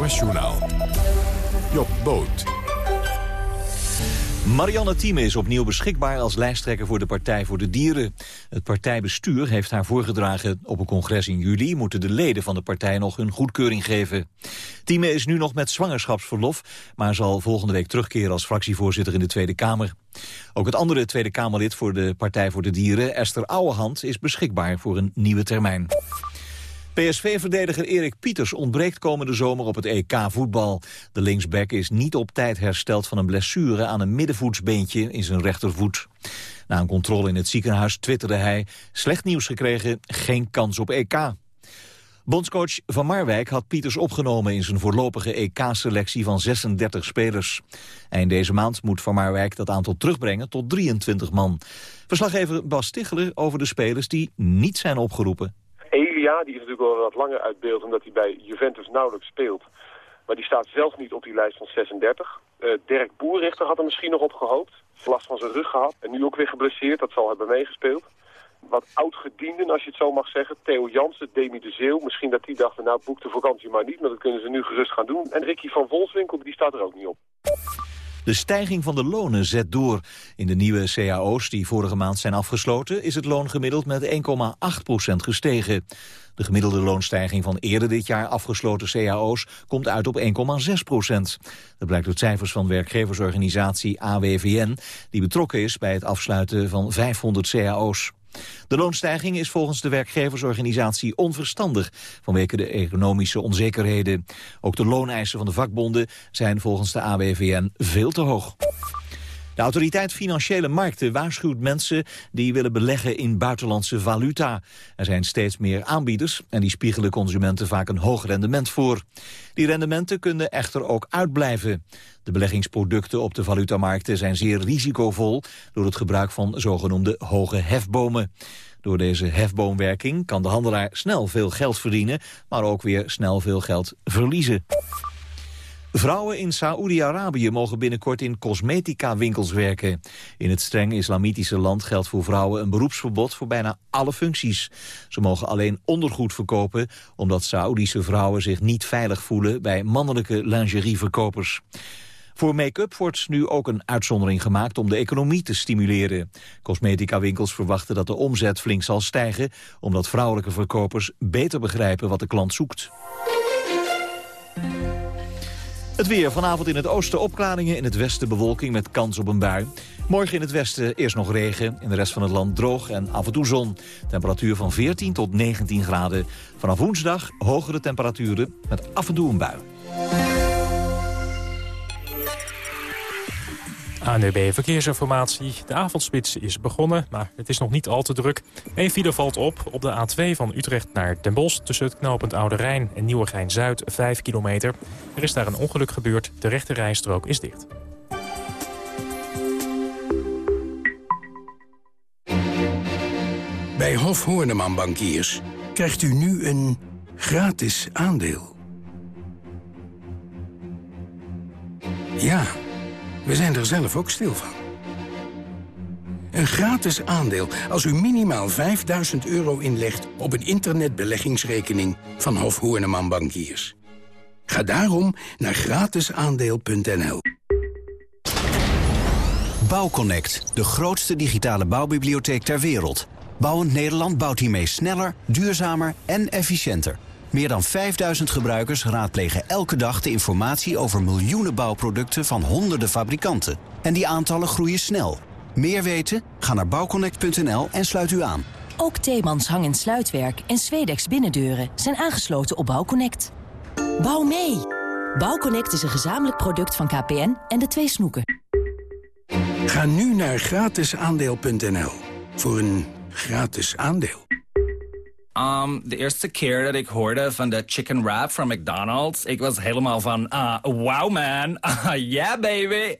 NOS-journaal. Job Boot. Marianne Thieme is opnieuw beschikbaar als lijsttrekker voor de Partij voor de Dieren. Het partijbestuur heeft haar voorgedragen. Op een congres in juli moeten de leden van de partij nog hun goedkeuring geven. Thieme is nu nog met zwangerschapsverlof, maar zal volgende week terugkeren als fractievoorzitter in de Tweede Kamer. Ook het andere Tweede Kamerlid voor de Partij voor de Dieren, Esther Ouwehand, is beschikbaar voor een nieuwe termijn. PSV-verdediger Erik Pieters ontbreekt komende zomer op het EK voetbal. De linksback is niet op tijd hersteld van een blessure aan een middenvoetsbeentje in zijn rechtervoet. Na een controle in het ziekenhuis twitterde hij... slecht nieuws gekregen, geen kans op EK. Bondscoach Van Marwijk had Pieters opgenomen in zijn voorlopige EK-selectie van 36 spelers. Eind deze maand moet Van Marwijk dat aantal terugbrengen tot 23 man. Verslaggever Bas Stichler over de spelers die niet zijn opgeroepen. Elia, die is natuurlijk al wat langer uit beeld omdat hij bij Juventus nauwelijks speelt. Maar die staat zelf niet op die lijst van 36. Uh, eh, Dirk Boerrichter had er misschien nog op gehoopt. Last van zijn rug gehad en nu ook weer geblesseerd. Dat zal hebben meegespeeld. Wat oud-gedienden, als je het zo mag zeggen. Theo Jansen, Demi de Zeeuw. Misschien dat die dachten, nou boek de vakantie maar niet. Maar dat kunnen ze nu gerust gaan doen. En Ricky van Volswinkel, die staat er ook niet op. De stijging van de lonen zet door. In de nieuwe cao's die vorige maand zijn afgesloten... is het loon gemiddeld met 1,8% gestegen. De gemiddelde loonstijging van eerder dit jaar afgesloten cao's... komt uit op 1,6 procent. Dat blijkt uit cijfers van werkgeversorganisatie AWVN... die betrokken is bij het afsluiten van 500 cao's. De loonstijging is volgens de werkgeversorganisatie onverstandig vanwege de economische onzekerheden. Ook de looneisen van de vakbonden zijn volgens de AWVN veel te hoog. De autoriteit Financiële Markten waarschuwt mensen die willen beleggen in buitenlandse valuta. Er zijn steeds meer aanbieders en die spiegelen consumenten vaak een hoog rendement voor. Die rendementen kunnen echter ook uitblijven. De beleggingsproducten op de valutamarkten zijn zeer risicovol door het gebruik van zogenoemde hoge hefbomen. Door deze hefboomwerking kan de handelaar snel veel geld verdienen, maar ook weer snel veel geld verliezen. Vrouwen in Saoedi-Arabië mogen binnenkort in cosmetica-winkels werken. In het streng islamitische land geldt voor vrouwen een beroepsverbod voor bijna alle functies. Ze mogen alleen ondergoed verkopen, omdat Saoedische vrouwen zich niet veilig voelen bij mannelijke lingerieverkopers. Voor make-up wordt nu ook een uitzondering gemaakt om de economie te stimuleren. Cosmetica-winkels verwachten dat de omzet flink zal stijgen... omdat vrouwelijke verkopers beter begrijpen wat de klant zoekt. Het weer. Vanavond in het oosten opklaringen, in het westen bewolking met kans op een bui. Morgen in het westen eerst nog regen, in de rest van het land droog en af en toe zon. Temperatuur van 14 tot 19 graden. Vanaf woensdag hogere temperaturen met af en toe een bui. ANUB Verkeersinformatie. De avondspits is begonnen, maar het is nog niet al te druk. Eén file valt op op de A2 van Utrecht naar Den Bosch... tussen het knooppunt Oude Rijn en Nieuwegein-Zuid, 5 kilometer. Er is daar een ongeluk gebeurd, de rechte rijstrook is dicht. Bij Hof Hoorneman Bankiers krijgt u nu een gratis aandeel. Ja... We zijn er zelf ook stil van. Een gratis aandeel als u minimaal 5000 euro inlegt op een internetbeleggingsrekening van Hof Hoorneman Bankiers. Ga daarom naar gratisaandeel.nl. Bouwconnect, de grootste digitale bouwbibliotheek ter wereld. Bouwend Nederland bouwt hiermee sneller, duurzamer en efficiënter. Meer dan 5000 gebruikers raadplegen elke dag de informatie over miljoenen bouwproducten van honderden fabrikanten. En die aantallen groeien snel. Meer weten? Ga naar bouwconnect.nl en sluit u aan. Ook Theemans hang- en sluitwerk en Zwedex binnendeuren zijn aangesloten op Bouwconnect. Bouw mee! Bouwconnect is een gezamenlijk product van KPN en de twee snoeken. Ga nu naar gratisaandeel.nl voor een gratis aandeel. Um, de eerste keer dat ik hoorde van de chicken wrap van McDonald's... ik was helemaal van, uh, wow man, uh, yeah baby.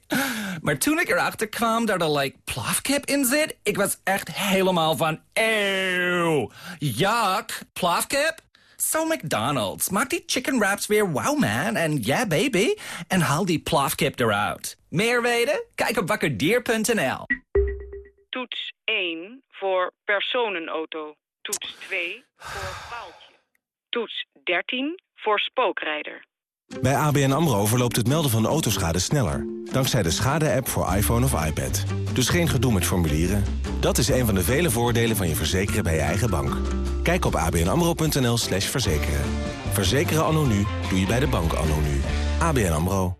Maar toen ik erachter kwam dat er like plafkip in zit... ik was echt helemaal van, eeuw, yuck, plafkip? So McDonald's, maak die chicken wraps weer wow man en yeah baby... en haal die plafkip eruit. Meer weten? Kijk op wakkerdier.nl. Toets 1 voor personenauto. Toets 2 voor paaltje. Toets 13 voor spookrijder. Bij ABN AMRO verloopt het melden van autoschade sneller. Dankzij de schade-app voor iPhone of iPad. Dus geen gedoe met formulieren. Dat is een van de vele voordelen van je verzekeren bij je eigen bank. Kijk op abnamro.nl slash verzekeren. Verzekeren anno nu doe je bij de bank anno nu. ABN AMRO.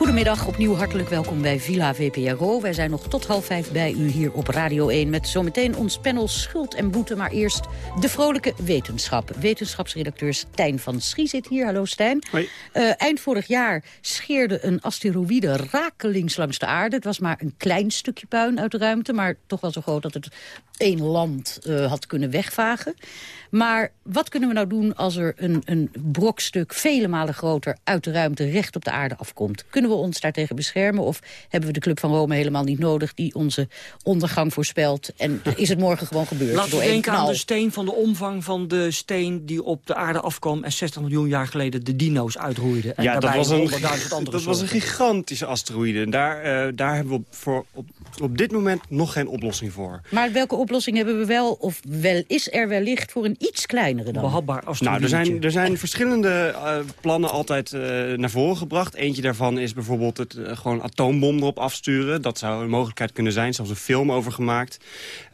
Goedemiddag, opnieuw hartelijk welkom bij Villa VPRO. Wij zijn nog tot half vijf bij u hier op Radio 1... met zometeen ons panel Schuld en Boete. Maar eerst de vrolijke wetenschap. Wetenschapsredacteur Stijn van Schie zit hier. Hallo Stijn. Hoi. Uh, eind vorig jaar scheerde een asteroïde rakelings langs de aarde. Het was maar een klein stukje puin uit de ruimte... maar toch wel zo groot dat het één land uh, had kunnen wegvagen. Maar wat kunnen we nou doen als er een, een brokstuk vele malen groter uit de ruimte recht op de aarde afkomt? Kunnen we ons daartegen beschermen of hebben we de Club van Rome helemaal niet nodig die onze ondergang voorspelt? En is het morgen gewoon gebeurd? Laten we denken aan de steen van de omvang van de steen die op de aarde afkwam en 60 miljoen jaar geleden de dino's uitroeide. En ja, dat was een, dat was een gigantische asteroïde. En daar, uh, daar hebben we voor, op, op dit moment nog geen oplossing voor. Maar welke oplossing hebben we wel, of wel is er wellicht voor een iets kleinere dan? Behapbaar Nou, er zijn, er zijn verschillende uh, plannen altijd uh, naar voren gebracht. Eentje daarvan is bijvoorbeeld het uh, gewoon atoombom erop afsturen. Dat zou een mogelijkheid kunnen zijn, zelfs een film over gemaakt.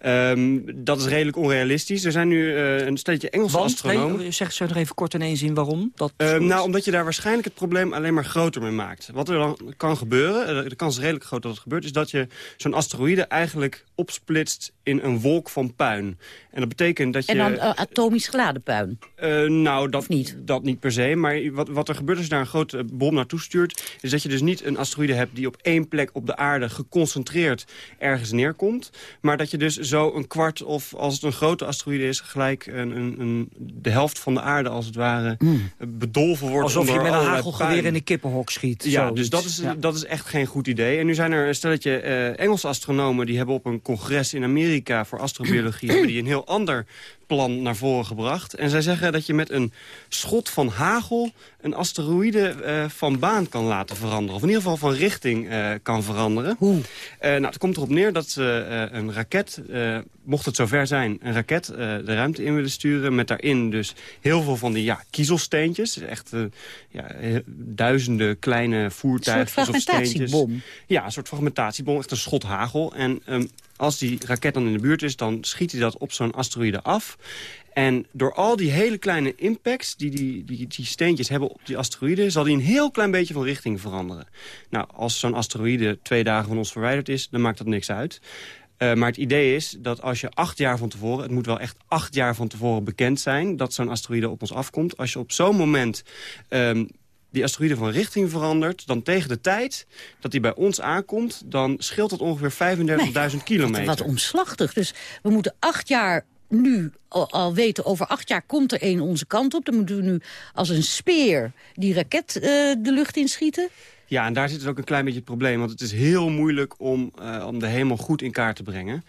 Um, dat is redelijk onrealistisch. Er zijn nu een stelletje Engelse Want, astronomen. Nee, zeg, zeg nog even kort in één zin waarom. Dat um, nou, omdat je daar waarschijnlijk het probleem alleen maar groter mee maakt. Wat er dan kan gebeuren, de kans is redelijk groot dat het gebeurt... is dat je zo'n asteroïde eigenlijk opsplitst in een wolk van puin. En dat betekent dat je... En dan uh, atomisch geladen puin? Uh, nou, dat niet. dat niet per se. Maar wat, wat er gebeurt als je daar een grote bom naartoe stuurt... is dat je dus niet een asteroïde hebt die op één plek op de aarde... geconcentreerd ergens neerkomt. Maar dat je dus zo een kwart of als het een grote asteroïde is... gelijk een, een, een de helft van de aarde als het ware mm. bedolven wordt. Alsof je met een hagelgeweer in een kippenhok schiet. Ja, zoiets. dus dat is, ja. dat is echt geen goed idee. En nu zijn er een stelletje uh, Engelse astronomen... die hebben op een congres in Amerika voor astrobiologie... hebben die een heel ander plan naar voren gebracht. En zij zeggen dat je met een schot van hagel een asteroïde uh, van baan kan laten veranderen. Of in ieder geval van richting uh, kan veranderen. Hoe? Uh, nou, het komt erop neer dat ze een raket, mocht het zover zijn... een raket de ruimte in willen sturen met daarin dus heel veel van die ja, kiezelsteentjes. Echt ja, duizenden kleine voertuigen of steentjes. Ja, een soort fragmentatiebom. Echt een schot hagel. En um, als die raket dan in de buurt is, dan schiet hij dat op zo'n asteroïde af. En door al die hele kleine impacts die die, die die steentjes hebben op die asteroïde... zal die een heel klein beetje van richting veranderen. Nou, als zo'n asteroïde twee dagen van ons verwijderd is, dan maakt dat niks uit. Uh, maar het idee is dat als je acht jaar van tevoren... het moet wel echt acht jaar van tevoren bekend zijn... dat zo'n asteroïde op ons afkomt. Als je op zo'n moment... Um, die asteroïde van richting verandert... dan tegen de tijd dat die bij ons aankomt... dan scheelt het ongeveer 35.000 nee, kilometer. Wat, wat omslachtig. Dus we moeten acht jaar nu al, al, weten, over acht jaar komt er een onze kant op. Dan moeten we nu als een speer die raket uh, de lucht inschieten. Ja, en daar zit dus ook een klein beetje het probleem. Want het is heel moeilijk om, uh, om de hemel goed in kaart te brengen.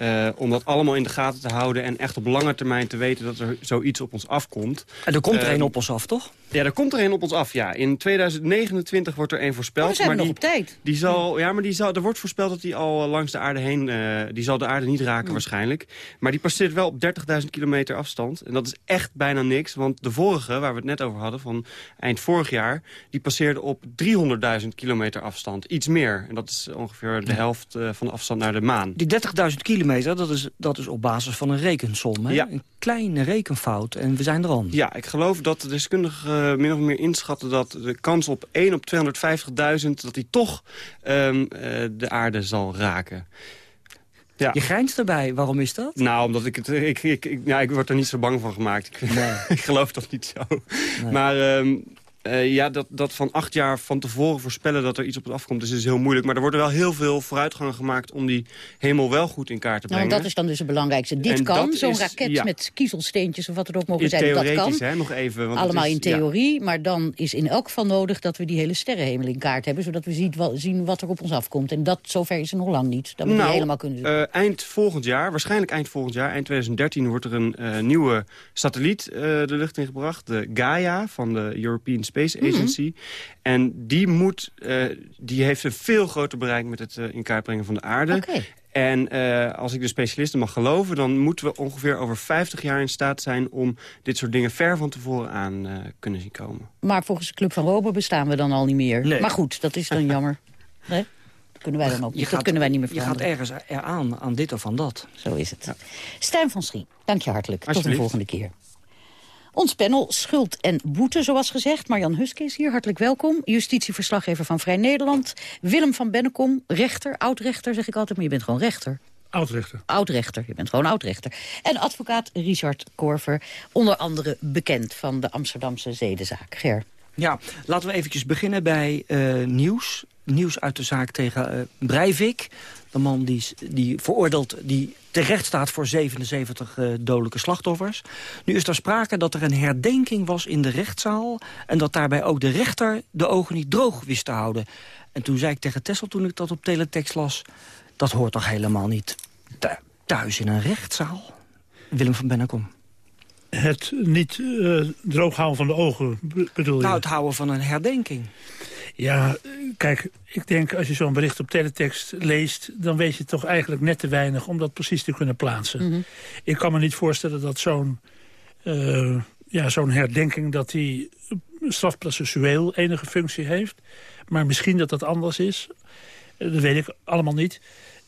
Uh, om dat allemaal in de gaten te houden en echt op lange termijn te weten dat er zoiets op ons afkomt. En er komt er uh, een op ons af, toch? Ja, er komt er een op ons af, ja. In 2029 wordt er een voorspeld. Oh, zijn maar nog die, op tijd. Die zal, ja, maar die zal, er wordt voorspeld dat die al langs de aarde heen... Uh, die zal de aarde niet raken mm. waarschijnlijk. Maar die passeert wel op 30.000 kilometer afstand. En dat is echt bijna niks. Want de vorige, waar we het net over hadden, van eind vorig jaar... die passeerde op 300.000 kilometer afstand. Iets meer. En dat is ongeveer de helft van de afstand naar de maan. Die 30.000 kilometer, dat is dat is op basis van een rekensom. Hè? Ja. Een kleine rekenfout en we zijn er al. Ja, ik geloof dat de deskundigen uh, min of meer inschatten... dat de kans op 1 op 250.000 dat die toch um, uh, de aarde zal raken. Ja. Je grijnst erbij. Waarom is dat? Nou, omdat ik het... Ik, ik, ik, ja, ik word er niet zo bang van gemaakt. Ik, nee. ik geloof dat niet zo. Nee. Maar... Um, Uh, ja, dat, dat van acht jaar van tevoren voorspellen dat er iets op het afkomt... is, is heel moeilijk. Maar er wordt wel heel veel vooruitgang gemaakt... om die hemel wel goed in kaart te brengen. Nou, dat is dan dus het belangrijkste. Dit En kan, zo'n raket ja. met kiezelsteentjes of wat het ook mogen In zijn, dat kan. theoretisch, hè, nog even. want Allemaal is- in ja. theorie, maar dan is in elk geval nodig... dat we die hele sterrenhemel in kaart hebben... zodat we ziet, wel- zien wat er op ons afkomt. En dat zover is er nog lang niet. Dat we die Nou, helemaal kunnen zien. eh, eind volgend jaar, waarschijnlijk eind volgend jaar, eind 2013... wordt er een eh, nieuwe satelliet eh, de lucht ingebracht. De Gaia van de European Space Mhm. Agency. En die, moet, eh, die heeft een veel groter bereik met het eh, in kaart brengen van de aarde. Oké. En eh, als ik de specialisten mag geloven... dan moeten we ongeveer over 50 jaar in staat zijn... om dit soort dingen ver van tevoren aan eh, kunnen zien komen. Maar volgens de Club van Rome bestaan we dan al niet meer. Nee. Maar goed, dat is dan jammer. Nee? Dat kunnen wij dan ook niet. dat kunnen wij niet meer Je gaat veranderen. ergens eraan, aan dit of aan dat. Zo is het. Stijn van Schie, dank je hartelijk. Tot de volgende keer. Ons panel Schuld en Boete, zoals gezegd. Marjan Huske is hier, hartelijk welkom. Justitieverslaggever van Vrij Nederland. Willem van Bennekom, rechter, oud-rechter zeg ik altijd, maar je bent gewoon rechter. Oudrechter. Oud-rechter, je bent gewoon oud-rechter. En advocaat Richard Korver, onder andere bekend van de Amsterdamse zedenzaak. Ger. Ja, laten we eventjes beginnen bij eh, nieuws. Nieuws uit de zaak tegen eh Breivik. De man die, die veroordeeld, die terecht staat voor 77 eh, dodelijke slachtoffers. Nu is er sprake dat er een herdenking was in de rechtszaal... en dat daarbij ook de rechter de ogen niet droog wist te houden. En toen zei ik tegen Tessel, toen ik dat op teletext las... dat hoort toch helemaal niet thu- thuis in een rechtszaal? Willem van Bennekom. Het niet eh drooghouden van de ogen, be- bedoel je? Nou, het houden van een herdenking. Ja, kijk, ik denk als je zo'n bericht op teletext leest... dan weet je toch eigenlijk net te weinig om dat precies te kunnen plaatsen. Ik kan me niet voorstellen dat zo'n eh, ja, zo'n herdenking... dat die strafprocessueel enige functie heeft. Maar misschien dat dat anders is. Eh, dat weet ik allemaal niet.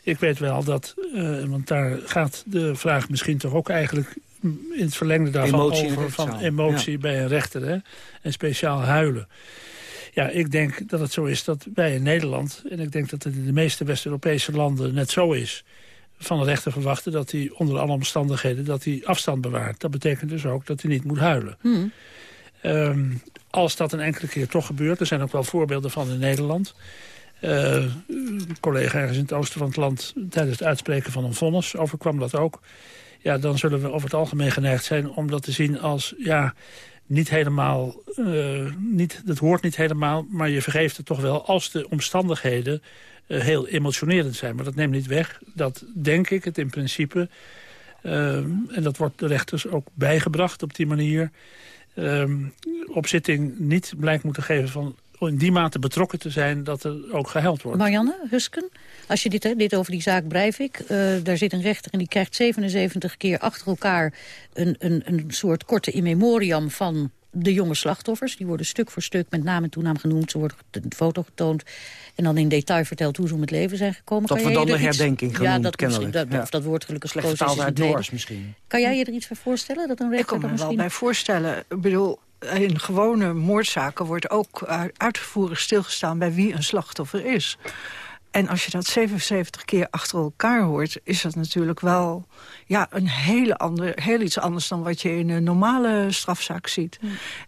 Ik weet wel dat, eh, want daar gaat de vraag misschien toch ook eigenlijk... in het verlengde daarvan Emotie over van emotie ja. bij een rechter. Hè? En speciaal huilen. Ja, ik denk dat het zo is dat wij in Nederland... en ik denk dat het in de meeste West-Europese landen net zo is... van de rechter verwachten dat hij onder alle omstandigheden... dat hij afstand bewaart. Dat betekent dus ook dat hij niet moet huilen. Ehm, als dat een enkele keer toch gebeurt... er zijn ook wel voorbeelden van in Nederland... Eh, een collega ergens in het oosten van het land... tijdens het uitspreken van een vonnis overkwam dat ook... ja, dan zullen we over het algemeen geneigd zijn om dat te zien als... ja, niet helemaal, eh, niet, dat hoort niet helemaal... maar je vergeeft het toch wel als de omstandigheden eh, heel emotionerend zijn. Maar dat neemt niet weg dat, denk ik, het in principe... eh, en dat wordt de rechters ook bijgebracht op die manier... op zitting niet blijk moeten geven van in die mate betrokken te zijn dat er ook gehuild wordt. Marianne Husken, als je dit, hè, dit over die zaak Breivik... eh daar zit een rechter en die krijgt 77 keer achter elkaar... een, een, een soort korte in memoriam van de jonge slachtoffers. Die worden stuk voor stuk met naam en toenaam genoemd. Ze worden een foto getoond en dan in detail verteld hoe ze om het leven zijn gekomen. Dat wordt dan de er iets- herdenking Ja, genoemd, dat, kennelijk. dat, Ja. of dat woord gelukkig Slecht vertaald Doors misschien. Kan jij je er iets bij voorstellen? Dat een Ik rechter kan me wel bij voorstellen. Ik bedoel, in gewone moordzaken wordt ook uh, uitvoerig stilgestaan... bij wie een slachtoffer is. En als je dat 77 keer achter elkaar hoort... is dat natuurlijk wel ja, een hele ander, heel iets anders... dan wat je in een normale strafzaak ziet.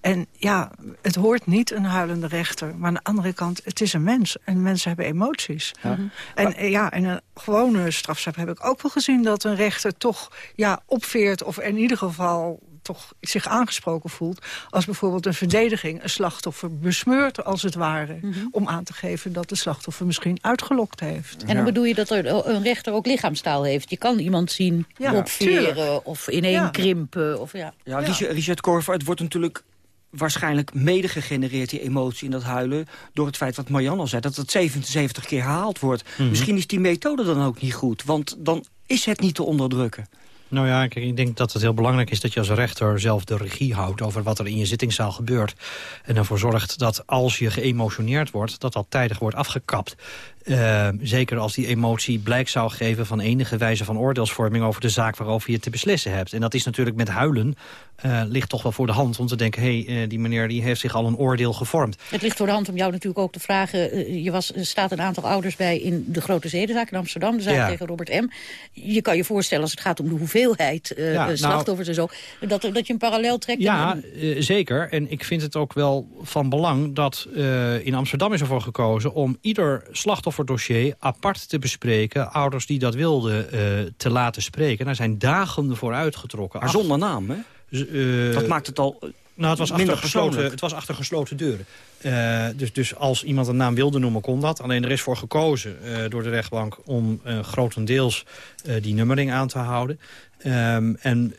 En ja, het hoort niet een huilende rechter. Maar aan de andere kant, het is een mens. En mensen hebben emoties. Ja. En eh, ja, in een gewone strafzaak heb ik ook wel gezien... dat een rechter toch ja, opveert of in ieder geval toch zich aangesproken voelt... als bijvoorbeeld een verdediging een slachtoffer besmeurt als het ware... om aan te geven dat de slachtoffer misschien uitgelokt heeft. En dan bedoel je dat er een rechter ook lichaamstaal heeft. Je kan iemand zien Ja, opveren tuurlijk. of ineen Ja. krimpen. Of, ja. Ja, Richard, Richard Korver, het wordt natuurlijk waarschijnlijk mede gegenereerd, die emotie en dat huilen... door het feit wat Marianne al zei, dat het 77 keer herhaald wordt. Mhm. Misschien is die methode dan ook niet goed, want dan is het niet te onderdrukken. Nou ja, ik denk dat het heel belangrijk is dat je als rechter zelf de regie houdt over wat er in je zittingszaal gebeurt. En ervoor zorgt dat als je geëmotioneerd wordt, dat dat tijdig wordt afgekapt. Uh, zeker als die emotie blijk zou geven van enige wijze van oordeelsvorming... over de zaak waarover je te beslissen hebt. En dat is natuurlijk met huilen uh, ligt toch wel voor de hand om te denken... hé, hey, uh, die meneer die heeft zich al een oordeel gevormd. Het ligt voor de hand om jou natuurlijk ook te vragen... Uh, je was, staat een aantal ouders bij in de grote zedenzaak in Amsterdam... de zaak ja. tegen Robert M. Je kan je voorstellen als het gaat om de hoeveelheid ja, slachtoffers nou, en zo... Dat, dat je een parallel trekt. Ja, en, zeker. En ik vind het ook wel van belang dat in Amsterdam is ervoor gekozen... om ieder slachtofferdossier apart te bespreken. Ouders die dat wilden te laten spreken. Daar zijn dagen voor uitgetrokken. Maar zonder naam, hè? Uh, dat maakt het al nou, het was, achter gesloten, het was achter gesloten deuren. Uh, dus, dus als iemand een naam wilde noemen, kon dat. Alleen er is voor gekozen uh, door de rechtbank om grotendeels die nummering aan te houden. Um, en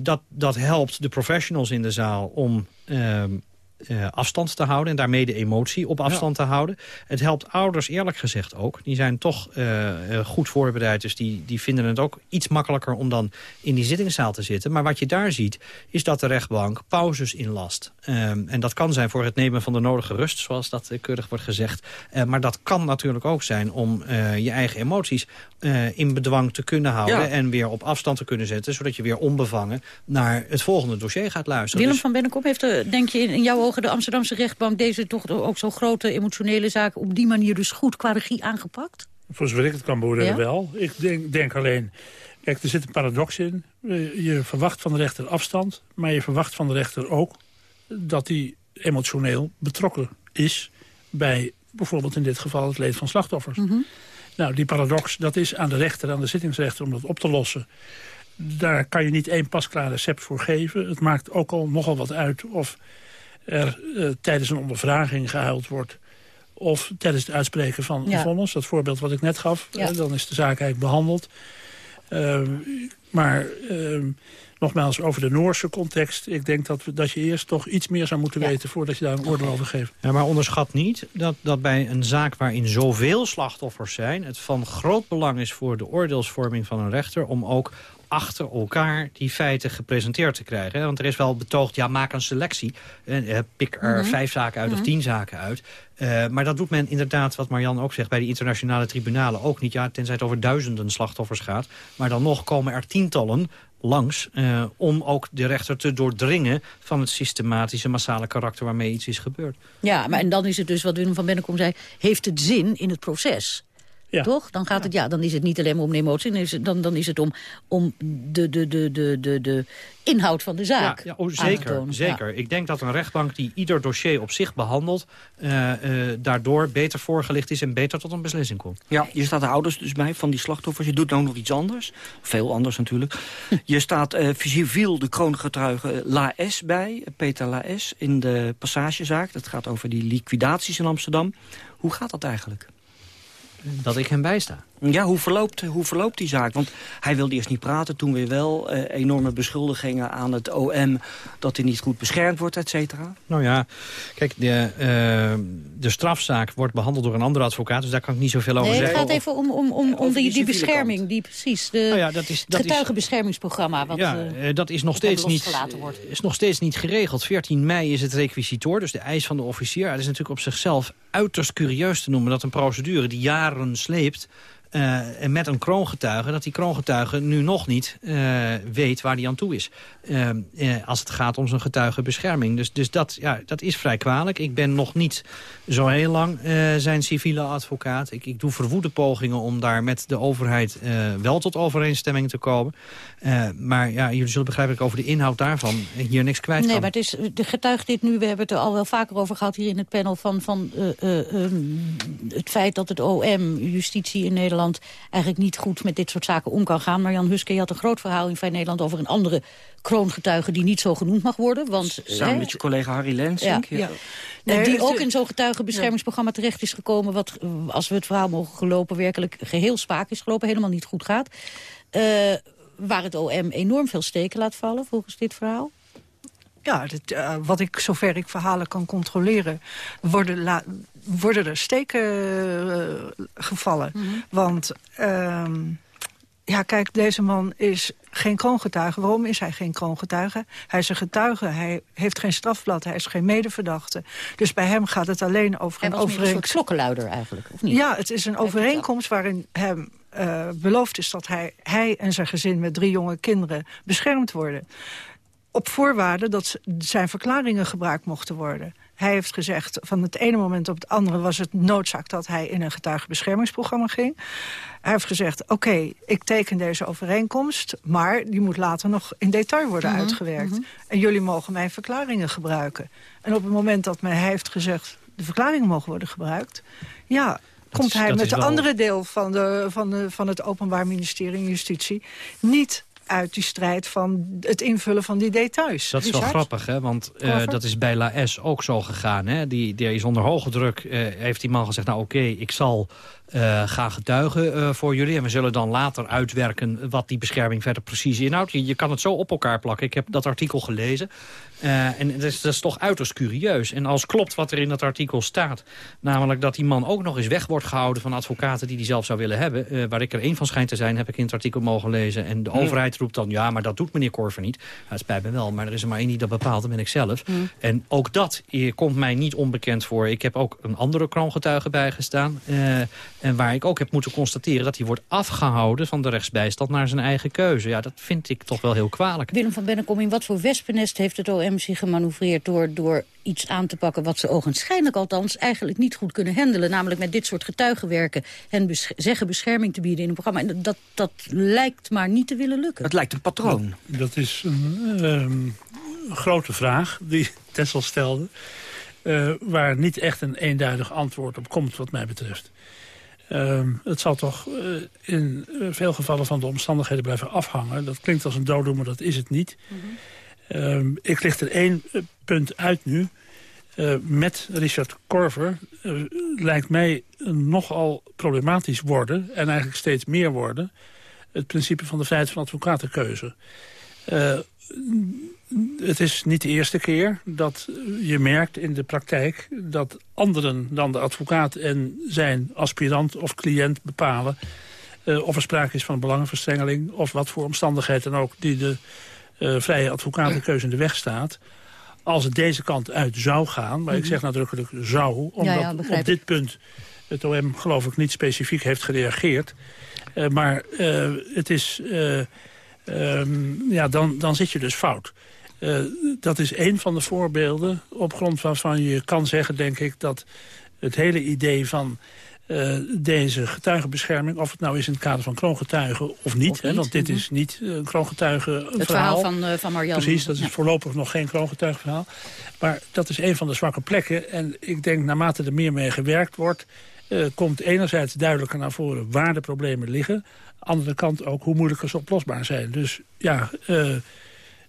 dat, dat helpt de professionals in de zaal om um, uh, afstand te houden... en daarmee de emotie op afstand ja. te houden. Het helpt ouders eerlijk gezegd ook. Die zijn toch uh, goed voorbereid, dus die, die vinden het ook iets makkelijker... om dan in die zittingszaal te zitten. Maar wat je daar ziet, is dat de rechtbank pauzes inlast. Um, en dat kan zijn voor het nemen van de nodige rust, zoals dat keurig wordt gezegd. Uh, maar dat kan natuurlijk ook zijn om je eigen emoties in bedwang te kunnen houden... Ja. en weer op afstand te kunnen zetten... zodat je weer onbevangen naar het volgende dossier gaat luisteren. Willem dus... van Bennekom heeft, er, denk je, in jouw de Amsterdamse rechtbank deze toch ook zo'n grote emotionele zaak op die manier dus goed qua regie aangepakt? Voor zover ik het kan beoordelen ja? wel. Ik denk, denk alleen, kijk, er zit een paradox in. Je verwacht van de rechter afstand, maar je verwacht van de rechter ook dat hij emotioneel betrokken is bij bijvoorbeeld in dit geval het leed van slachtoffers. Mm -hmm. Nou, die paradox, dat is aan de rechter, aan de zittingsrechter om dat op te lossen. Daar kan je niet één pasklaar recept voor geven. Het maakt ook al nogal wat uit of er uh, tijdens een ondervraging gehuild wordt... of tijdens het uitspreken van ja. een vonnis. Dat voorbeeld wat ik net gaf, ja. uh, dan is de zaak eigenlijk behandeld. Uh, maar nogmaals, over de Noorse context... ik denk dat, we, dat je eerst toch iets meer zou moeten ja. weten... voordat je daar een oordeel over geeft. Ja, maar onderschat niet dat, dat bij een zaak waarin zoveel slachtoffers zijn... het van groot belang is voor de oordeelsvorming van een rechter... om ook achter elkaar die feiten gepresenteerd te krijgen. Want er is wel betoogd, ja, maak een selectie. Uh, pik er mm -hmm. vijf zaken uit mm -hmm. of tien zaken uit. Uh, maar dat doet men inderdaad, wat Marian ook zegt... bij de internationale tribunalen ook niet. Ja, tenzij het over duizenden slachtoffers gaat. Maar dan nog komen er tientallen langs... Uh, om ook de rechter te doordringen van het systematische, massale karakter... waarmee iets is gebeurd. Ja, maar en dan is het dus, wat Willem van Bennekom zei... heeft het zin in het proces? Ja. Toch? Dan, gaat het, ja, dan is het niet alleen maar om de emotie, dan is het, dan, dan is het om, om de, de, de, de, de, de inhoud van de zaak ja, ja, oh, Zeker, zeker. Ik denk dat een rechtbank die ieder dossier op zich behandelt... Uh, uh, daardoor beter voorgelicht is en beter tot een beslissing komt. Ja, je staat de ouders dus bij van die slachtoffers. Je doet nou nog iets anders. Veel anders natuurlijk. je staat uh, civiel de kroongetuige Laes bij, Peter Laes, in de passagezaak. Dat gaat over die liquidaties in Amsterdam. Hoe gaat dat eigenlijk? Dat ik hem bijsta. Ja, hoe verloopt, hoe verloopt die zaak? Want hij wilde eerst niet praten, toen weer wel. Eh, enorme beschuldigingen aan het OM dat hij niet goed beschermd wordt, et cetera. Nou ja, kijk, de, uh, de strafzaak wordt behandeld door een andere advocaat... dus daar kan ik niet zoveel over nee, zeggen. het gaat even om, om, om, om die, die, die bescherming, die precies. De, nou ja, dat is, dat het getuigenbeschermingsprogramma. Wat, ja, uh, dat is nog, steeds niet, wordt. is nog steeds niet geregeld. 14 mei is het requisitor, dus de eis van de officier. Het is natuurlijk op zichzelf uiterst curieus te noemen... dat een procedure die jaren sleept uh, met een kroongetuige... dat die kroongetuige nu nog niet uh, weet waar hij aan toe is. Uh, als het gaat om zijn getuigenbescherming. Dus, dus dat, ja, dat is vrij kwalijk. Ik ben nog niet zo heel lang zijn civiele advocaat. Ik, ik doe verwoede pogingen om daar met de overheid wel tot overeenstemming te komen. maar ja, jullie zullen begrijpen dat ik over de inhoud daarvan hier niks kwijt nee, kan. maar het is, de getuigt dit nu, we hebben het er al wel vaker over gehad hier in het panel... van, van um, het feit dat het OM, justitie in Nederland eigenlijk niet goed met dit soort zaken om kan gaan. Maar Jan Huske had een groot verhaal in Vrij Nederland over een andere kroongetuige die niet zo genoemd mag worden. Want, Samen hè, met je collega Harry Lensink. Ja, ja. Nee, die ook in zo'n getuigenbeschermingsprogramma terecht is gekomen... wat, als we het verhaal mogen gelopen, werkelijk geheel spaak is gelopen. Helemaal niet goed gaat. Uh, waar het OM enorm veel steken laat vallen, volgens dit verhaal. Ja, dit, uh, wat ik, zover ik verhalen kan controleren... worden, worden er steken uh, gevallen. Mm -hmm. Want... Uh, Ja, kijk, deze man is geen kroongetuige. Waarom is hij geen kroongetuige? Hij is een getuige, hij heeft geen strafblad, hij is geen medeverdachte. Dus bij hem gaat het alleen over een overeenkomst. een soort klokkenluider eigenlijk, of niet? Ja, het is een overeenkomst waarin hem uh, beloofd is... dat hij, hij en zijn gezin met drie jonge kinderen beschermd worden. Op voorwaarde dat zijn verklaringen gebruikt mochten worden. Hij heeft gezegd, van het ene moment op het andere was het noodzaak... dat hij in een getuigenbeschermingsprogramma ging. Hij heeft gezegd, oké, okay, ik teken deze overeenkomst... maar die moet later nog in detail worden Mhm, uitgewerkt. mhm. En jullie mogen mijn verklaringen gebruiken. En op het moment dat men, hij heeft gezegd... de verklaringen mogen worden gebruikt... ja, komt is- hij met wel- andere deel van, de, van, de, van het Openbaar Ministerie en Justitie... niet uit die strijd van het invullen van die details. Dat is wel grappig, hè? want eh, dat is bij La S ook zo gegaan. Hè? Die, die is onder hoge druk, eh, heeft die man gezegd... nou oké, ik zal eh, gaan getuigen eh, voor jullie... en we zullen dan later uitwerken wat die bescherming verder precies inhoudt. Je, je kan het zo op elkaar plakken. Ik heb dat artikel gelezen. Eh, en dat is, dat is toch uiterst curieus. En als klopt wat er in dat artikel staat... namelijk dat die man ook nog eens weg wordt gehouden... van advocaten die hij zelf zou willen hebben... waar ik er één van schijnt te zijn, heb ik in het artikel mogen lezen. En de Ja. overheid roept dan, ja, maar dat doet meneer Korver niet. Het spijt me wel, maar er is er maar één die dat bepaalt, dat ben ik zelf. En ook dat komt mij niet onbekend voor. Ik heb ook een andere kroongetuige bijgestaan. En waar ik ook heb moeten constateren dat hij wordt afgehouden... van de rechtsbijstand naar zijn eigen keuze. Ja, dat vind ik toch wel heel kwalijk. Willem van Bennekom, in wat voor wespennest heeft het OM zich gemanoeuvreerd... door, door iets aan te pakken wat ze ogenschijnlijk althans eigenlijk niet goed kunnen handelen. Namelijk met dit soort getuigenwerken en zeggen bescherming te bieden in een programma. En dat, dat lijkt maar niet te willen lukken. Het lijkt een patroon. Dat is een ehm, grote vraag die Tessel stelde. eh, waar niet echt een eenduidig antwoord op komt wat mij betreft. Ehm, het zal toch eh, in eh, veel gevallen van de omstandigheden blijven afhangen. Dat klinkt als een dooddoen, maar dat is het niet. Ehm, ik licht er één eh, punt uit nu. Met Richard Korver eh, lijkt mij nogal problematisch worden... en eigenlijk steeds meer worden... het principe van de vrijheid van advocatenkeuze. Het is niet de eerste keer dat je merkt in de praktijk... dat anderen dan de advocaat en zijn aspirant of cliënt bepalen... eh, of er sprake is van een belangenverstrengeling... of wat voor omstandigheid dan ook die de eh, vrije advocatenkeuze in de weg staat... als het deze kant uit zou gaan, maar ik zeg nadrukkelijk zou... omdat ja, op dit punt het OM geloof ik niet specifiek heeft gereageerd... Eh, maar het is, eh, ehm, ja, dan, dan zit je dus fout. Eh, dat is een van de voorbeelden op grond waarvan je kan zeggen, denk ik... dat het hele idee van eh, deze getuigenbescherming... of het nou is in het kader van kroongetuigen of niet... Of hè, want dit mhm. is niet eh, een kroongetuigen Het verhaal van, eh, van Marianne. Precies, dat is Ja. voorlopig nog geen kroongetuigenverhaal. Maar dat is een van de zwakke plekken. En ik denk, naarmate er meer mee gewerkt wordt... eh, komt enerzijds duidelijker naar voren waar de problemen liggen. Aan de andere kant ook hoe moeilijker ze oplosbaar zijn. Dus ja, eh,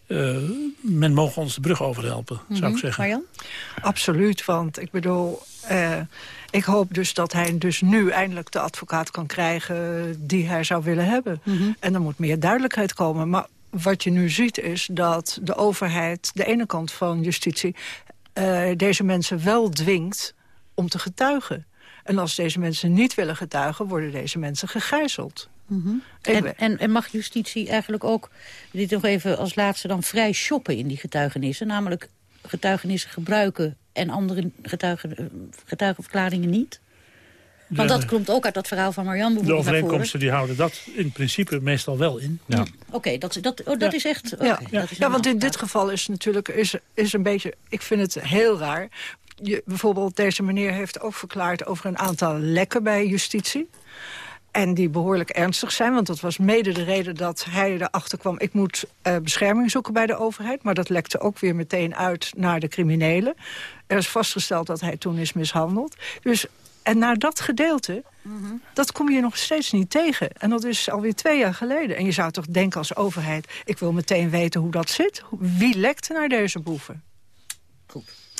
eh, men mogen ons de brug overhelpen, zou ik Mhm. zeggen. Marjan? Absoluut, want ik bedoel... eh, ik hoop dus dat hij dus nu eindelijk de advocaat kan krijgen die hij zou willen hebben. En er moet meer duidelijkheid komen. Maar wat je nu ziet is dat de overheid, de ene kant van justitie... eh, deze mensen wel dwingt om te getuigen. En als deze mensen niet willen getuigen, worden deze mensen gegijzeld. Mhm. En, en, en mag justitie eigenlijk ook, dit nog even als laatste... dan vrij shoppen in die getuigenissen? Namelijk getuigenissen gebruiken en andere getuigen, eh, getuigenverklaringen niet? Want De- dat komt ook uit dat verhaal van Marjan De bijvoorbeeld overeenkomsten die houden dat in principe meestal wel in. Ja. Oké, dat, dat, oh, dat is echt... oké, Ja, dat is ja, want in dit geval is natuurlijk is, is een beetje... Ik vind het heel raar. Je, bijvoorbeeld deze meneer heeft ook verklaard over een aantal lekken bij justitie. En die behoorlijk ernstig zijn. Want dat was mede de reden dat hij erachter kwam... ik moet eh, bescherming zoeken bij de overheid. Maar dat lekte ook weer meteen uit naar de criminelen. Er is vastgesteld dat hij toen is mishandeld. Dus, en naar dat gedeelte, dat kom je nog steeds niet tegen. En dat is alweer twee jaar geleden. En je zou toch denken als overheid... ik wil meteen weten hoe dat zit. Wie lekt naar deze boeven?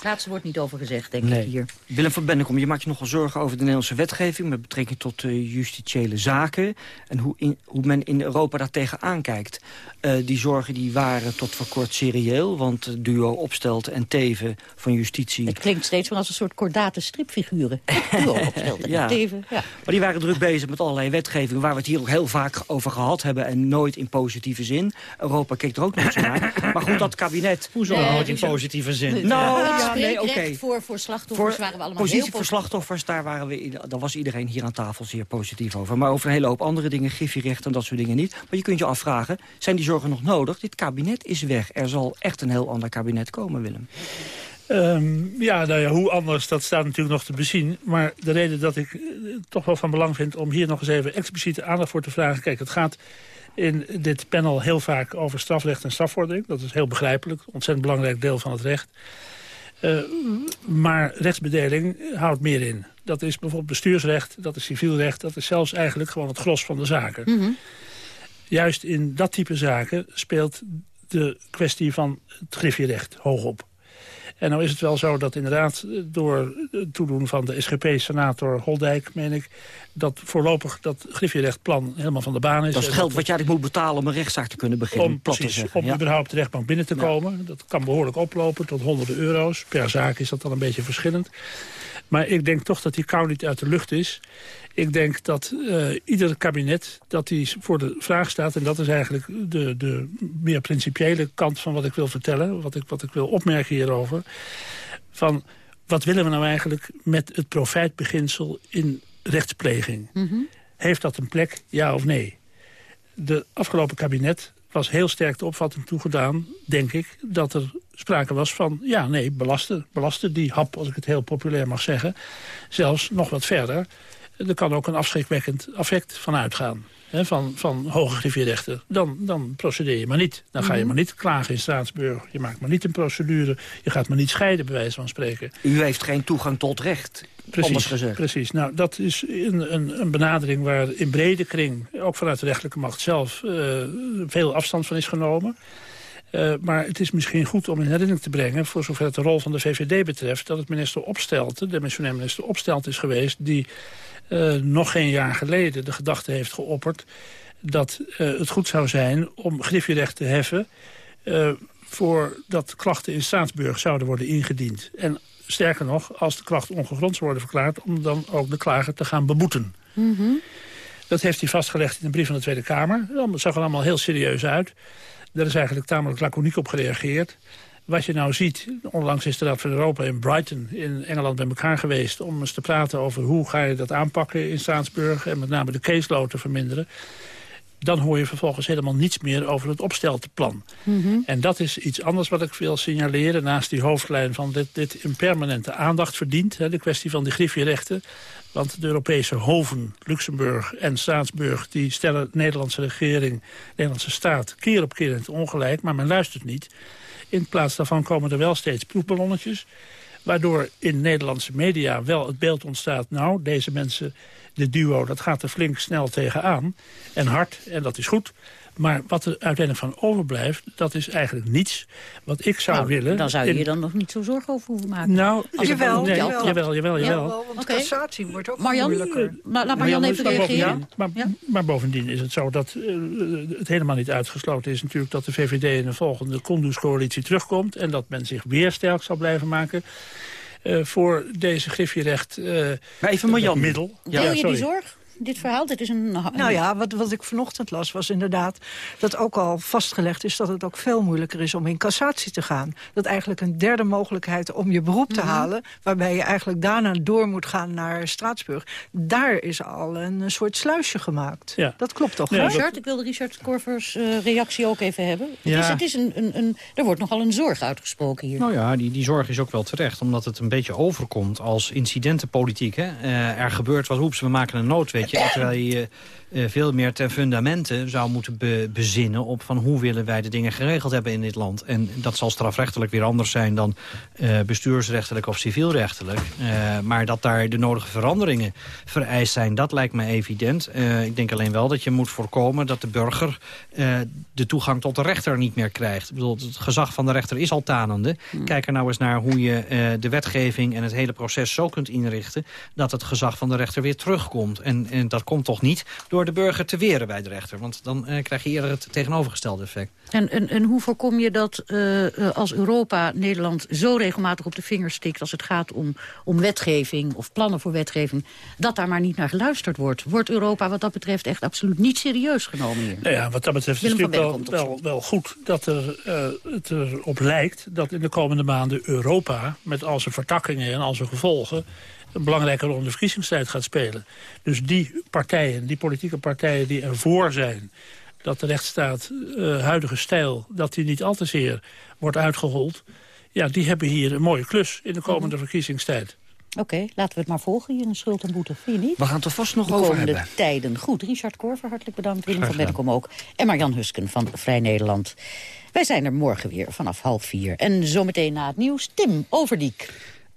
Laatste wordt niet over gezegd, denk ik hier. Willem van Bennekom, je maakt je nogal zorgen over de Nederlandse wetgeving... met betrekking tot uh, justitiële zaken... en hoe, in, hoe men in Europa daar tegenaan kijkt. Uh, die zorgen die waren tot voor kort serieel... want het duo Opstelt en Teven van justitie... Het klinkt steeds wel als een soort kordate stripfiguren. duo Opstelt en ja. Teven, ja. Maar die waren druk bezig met allerlei wetgevingen... waar we het hier ook heel vaak over gehad hebben... en nooit in positieve zin. Europa keek er ook nog eens naar. Maar goed, dat kabinet... Hoezo nee, nooit in positieve zin? Nou, ja, nee, oké. Okay. Voor, voor slachtoffers voor waren we allemaal positie heel voor slachtoffers, daar, waren we, daar was iedereen hier aan tafel zeer positief over. Maar over een hele hoop andere dingen, griffierecht en dat soort dingen niet. Maar je kunt je afvragen, zijn die zorgen nog nodig? Dit kabinet is weg. Er zal echt een heel ander kabinet komen, Willem. Um, ja, nou ja, hoe anders, dat staat natuurlijk nog te bezien. Maar de reden dat ik uh, toch wel van belang vind om hier nog eens even expliciete aandacht voor te vragen. Kijk, het gaat in dit panel heel vaak over strafrecht en strafvordering. Dat is heel begrijpelijk, ontzettend belangrijk deel van het recht. Uh, maar rechtsbedeling houdt meer in. Dat is bijvoorbeeld bestuursrecht, dat is civielrecht... dat is zelfs eigenlijk gewoon het gros van de zaken. Mm -hmm. Juist in dat type zaken speelt de kwestie van het griffierecht hoog op. En nou is het wel zo dat inderdaad door het toedoen van de SGP-senator Holdijk, meen ik, dat voorlopig dat griffierechtplan helemaal van de baan is. Dat is het geld wat jij moet betalen om een rechtszaak te kunnen beginnen. Om, precies, om ja. überhaupt de rechtbank binnen te komen. Ja. Dat kan behoorlijk oplopen tot honderden euro's. Per zaak is dat dan een beetje verschillend. Maar ik denk toch dat die kou niet uit de lucht is. Ik denk dat uh, ieder kabinet dat die voor de vraag staat... en dat is eigenlijk de, de meer principiële kant van wat ik wil vertellen... wat ik, wat ik wil opmerken hierover... van wat willen we nou eigenlijk met het profijtbeginsel in rechtspleging? Mm -hmm. Heeft dat een plek, ja of nee? De afgelopen kabinet was heel sterk de opvatting toegedaan, denk ik... dat er sprake was van, ja, nee, belasten. Belasten die hap, als ik het heel populair mag zeggen. Zelfs nog wat verder. Er kan ook een afschrikwekkend effect van uitgaan. Hè, van, van hoge griffierechten. Dan, dan procedeer je maar niet. Dan ga je maar niet klagen in Straatsburg. Je maakt maar niet een procedure. Je gaat maar niet scheiden, bij wijze van spreken. U heeft geen toegang tot recht. Precies, precies. Nou, dat is een, een, een, benadering waar in brede kring, ook vanuit de rechterlijke macht zelf, uh, veel afstand van is genomen. Uh, maar het is misschien goed om in herinnering te brengen... voor zover het de rol van de VVD betreft... dat het minister Opstelten, de missionair minister Opstelten is geweest... die uh, nog geen jaar geleden de gedachte heeft geopperd... dat uh, het goed zou zijn om griffierecht te heffen... voordat klachten in Staatsburg zouden worden ingediend. En sterker nog, als de klachten ongegrond worden verklaard... om dan ook de klager te gaan beboeten. Mm -hmm. Dat heeft hij vastgelegd in een brief van de Tweede Kamer. Dat zag er allemaal heel serieus uit. Daar is eigenlijk tamelijk laconiek op gereageerd. Wat je nou ziet, onlangs is de Raad van Europa in Brighton in Engeland bij elkaar geweest... om eens te praten over hoe ga je dat aanpakken in Straatsburg... en met name de caseload te verminderen. Dan hoor je vervolgens helemaal niets meer over het opsteltenplan. Mm -hmm. En dat is iets anders wat ik wil signaleren... naast die hoofdlijn van dit, dit in permanente aandacht verdient. Hè, de kwestie van die griffierechten. Want de Europese hoven, Luxemburg en Straatsburg... die stellen de Nederlandse regering, de Nederlandse staat... keer op keer in het ongelijk, maar men luistert niet. In plaats daarvan komen er wel steeds proefballonnetjes... waardoor in Nederlandse media wel het beeld ontstaat... nou, deze mensen, de duo, dat gaat er flink snel tegenaan. En hard, en dat is goed... Maar wat er uiteindelijk van overblijft, dat is eigenlijk niets. Wat ik zou nou, willen... Dan zou je in... je dan nog niet zo zorgen over hoeven maken. Nou, Als jawel, nee, jawel. jawel, jawel, jawel. Ja, want okay. cassatie wordt ook Marjan, moeilijker. Maar, laat Marjan even maar reageren. Bovendien, maar, ja? maar, bovendien is het zo dat uh, het helemaal niet uitgesloten is... natuurlijk dat de VVD in de volgende Kunduz-coalitie terugkomt... en dat men zich weer sterk zal blijven maken... Uh, voor deze griffierecht uh, maar even Marjan. middel. Deel ja, je die zorg? Dit verhaal? Dit is een... Nou ja, wat, wat ik vanochtend las was inderdaad dat ook al vastgelegd is... dat het ook veel moeilijker is om in cassatie te gaan. Dat eigenlijk een derde mogelijkheid om je beroep te mm -hmm. halen... waarbij je eigenlijk daarna door moet gaan naar Straatsburg. Daar is al een soort sluisje gemaakt. Ja. Dat klopt toch? Ja, Richard, ik wilde Richard Korvers uh, reactie ook even hebben. Ja. Het is, het is een, een, een, er wordt nogal een zorg uitgesproken hier. Nou ja, die, die zorg is ook wel terecht. Omdat het een beetje overkomt als incidentenpolitiek. Hè? Uh, er gebeurt wat, roeps, we maken een noodwetje dat je, uh, veel meer ten fundamenten zou moeten bezinnen... op van hoe willen wij de dingen geregeld hebben in dit land. En dat zal strafrechtelijk weer anders zijn dan uh, bestuursrechtelijk of civielrechtelijk. Uh, maar dat daar de nodige veranderingen vereist zijn, dat lijkt me evident. ik denk alleen wel dat je moet voorkomen dat de burger de toegang tot de rechter niet meer krijgt. Ik bedoel, het gezag van de rechter is al tanende. Hmm. Kijk er nou eens naar hoe je de wetgeving en het hele proces zo kunt inrichten... dat het gezag van de rechter weer terugkomt. En, en dat komt toch niet door de burger te weren bij de rechter. Want dan uh, krijg je eerder het tegenovergestelde effect. En, en, en hoe voorkom je dat uh, als Europa Nederland zo regelmatig op de vingers stikt... als het gaat om, om wetgeving of plannen voor wetgeving... dat daar maar niet naar geluisterd wordt? Wordt Europa wat dat betreft echt absoluut niet serieus genomen hier? Nou ja, wat dat betreft is het wel, wel, wel, goed dat er, uh, het erop lijkt... dat in de komende maanden Europa met al zijn vertakkingen en al zijn gevolgen een belangrijke rol in de verkiezingstijd gaat spelen. Dus die partijen, die politieke partijen die ervoor zijn dat de rechtsstaat, uh, huidige stijl, dat die niet al te zeer wordt uitgehold... ja, die hebben hier een mooie klus in de komende mhm. verkiezingstijd. Oké, laten we het maar volgen hier in Schuld en Boete. Vind je niet? We gaan het er vast nog de over hebben. tijden. Goed, Richard Korver, hartelijk bedankt. Willem van Bennekom ook. En Marjan Husken van Vrij Nederland. Wij zijn er morgen weer vanaf half vier. En zometeen na het nieuws, Tim Overdiek.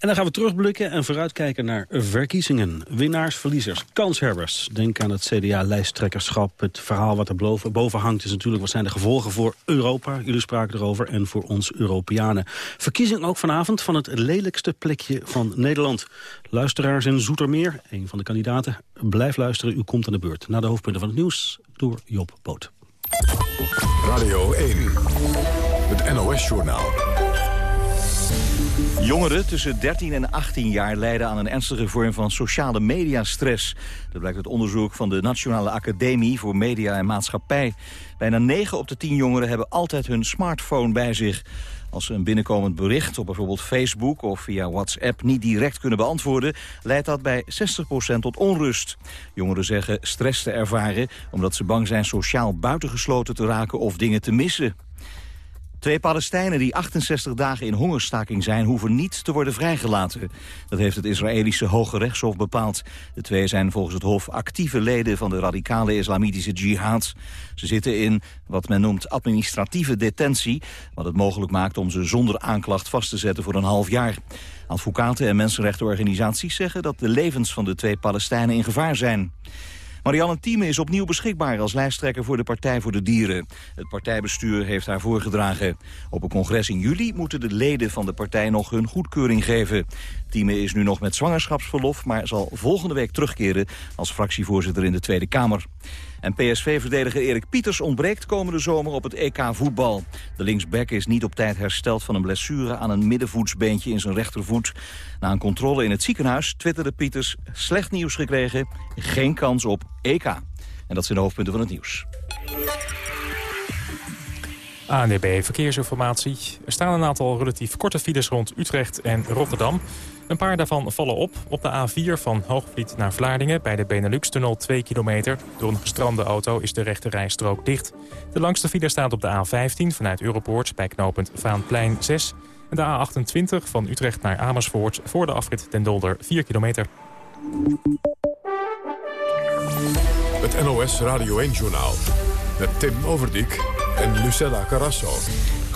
En dan gaan we terugblikken en vooruitkijken naar verkiezingen. Winnaars, verliezers, kanshebbers. Denk aan het CDA-lijsttrekkerschap. Het verhaal wat er boven, boven hangt is natuurlijk... wat zijn de gevolgen voor Europa? Jullie spraken erover. En voor ons Europeanen. Verkiezing ook vanavond van het lelijkste plekje van Nederland. Luisteraars in Zoetermeer, een van de kandidaten. Blijf luisteren, u komt aan de beurt. Na de hoofdpunten van het nieuws door Job Boot. Radio 1, het NOS-journaal. Jongeren tussen 13 en 18 jaar lijden aan een ernstige vorm van sociale mediastress. Dat blijkt uit onderzoek van de Nationale Academie voor Media en Maatschappij. Bijna 9 op de 10 jongeren hebben altijd hun smartphone bij zich. Als ze een binnenkomend bericht op bijvoorbeeld Facebook of via WhatsApp niet direct kunnen beantwoorden, leidt dat bij 60% tot onrust. Jongeren zeggen stress te ervaren omdat ze bang zijn sociaal buitengesloten te raken of dingen te missen. Twee Palestijnen die 68 dagen in hongerstaking zijn... hoeven niet te worden vrijgelaten. Dat heeft het Israëlische Hoge Rechtshof bepaald. De twee zijn volgens het Hof actieve leden van de radicale islamitische jihad. Ze zitten in wat men noemt administratieve detentie... wat het mogelijk maakt om ze zonder aanklacht vast te zetten voor een half jaar. Advocaten en mensenrechtenorganisaties zeggen dat de levens van de twee Palestijnen in gevaar zijn. Marianne Thieme is opnieuw beschikbaar als lijsttrekker voor de Partij voor de Dieren. Het partijbestuur heeft haar voorgedragen. Op een congres in juli moeten de leden van de partij nog hun goedkeuring geven. Thieme is nu nog met zwangerschapsverlof, maar zal volgende week terugkeren als fractievoorzitter in de Tweede Kamer. En PSV-verdediger Erik Pieters ontbreekt komende zomer op het EK voetbal. De linksback is niet op tijd hersteld van een blessure aan een middenvoetsbeentje in zijn rechtervoet. Na een controle in het ziekenhuis twitterde Pieters slecht nieuws gekregen. Geen kans op EK. En dat zijn de hoofdpunten van het nieuws. ANDB Verkeersinformatie. Er staan een aantal relatief korte files rond Utrecht en Rotterdam. Een paar daarvan vallen op. Op de A4 van Hoogvliet naar Vlaardingen bij de Benelux-tunnel 2 kilometer. Door een gestrande auto is de rechte rijstrook dicht. De langste file staat op de A15 vanuit Europoort bij knooppunt Vaanplein 6. En de A28 van Utrecht naar Amersfoort voor de afrit ten Dolder 4 kilometer. Het NOS Radio 1-journaal met Tim Overdijk en Lucella Carrasso.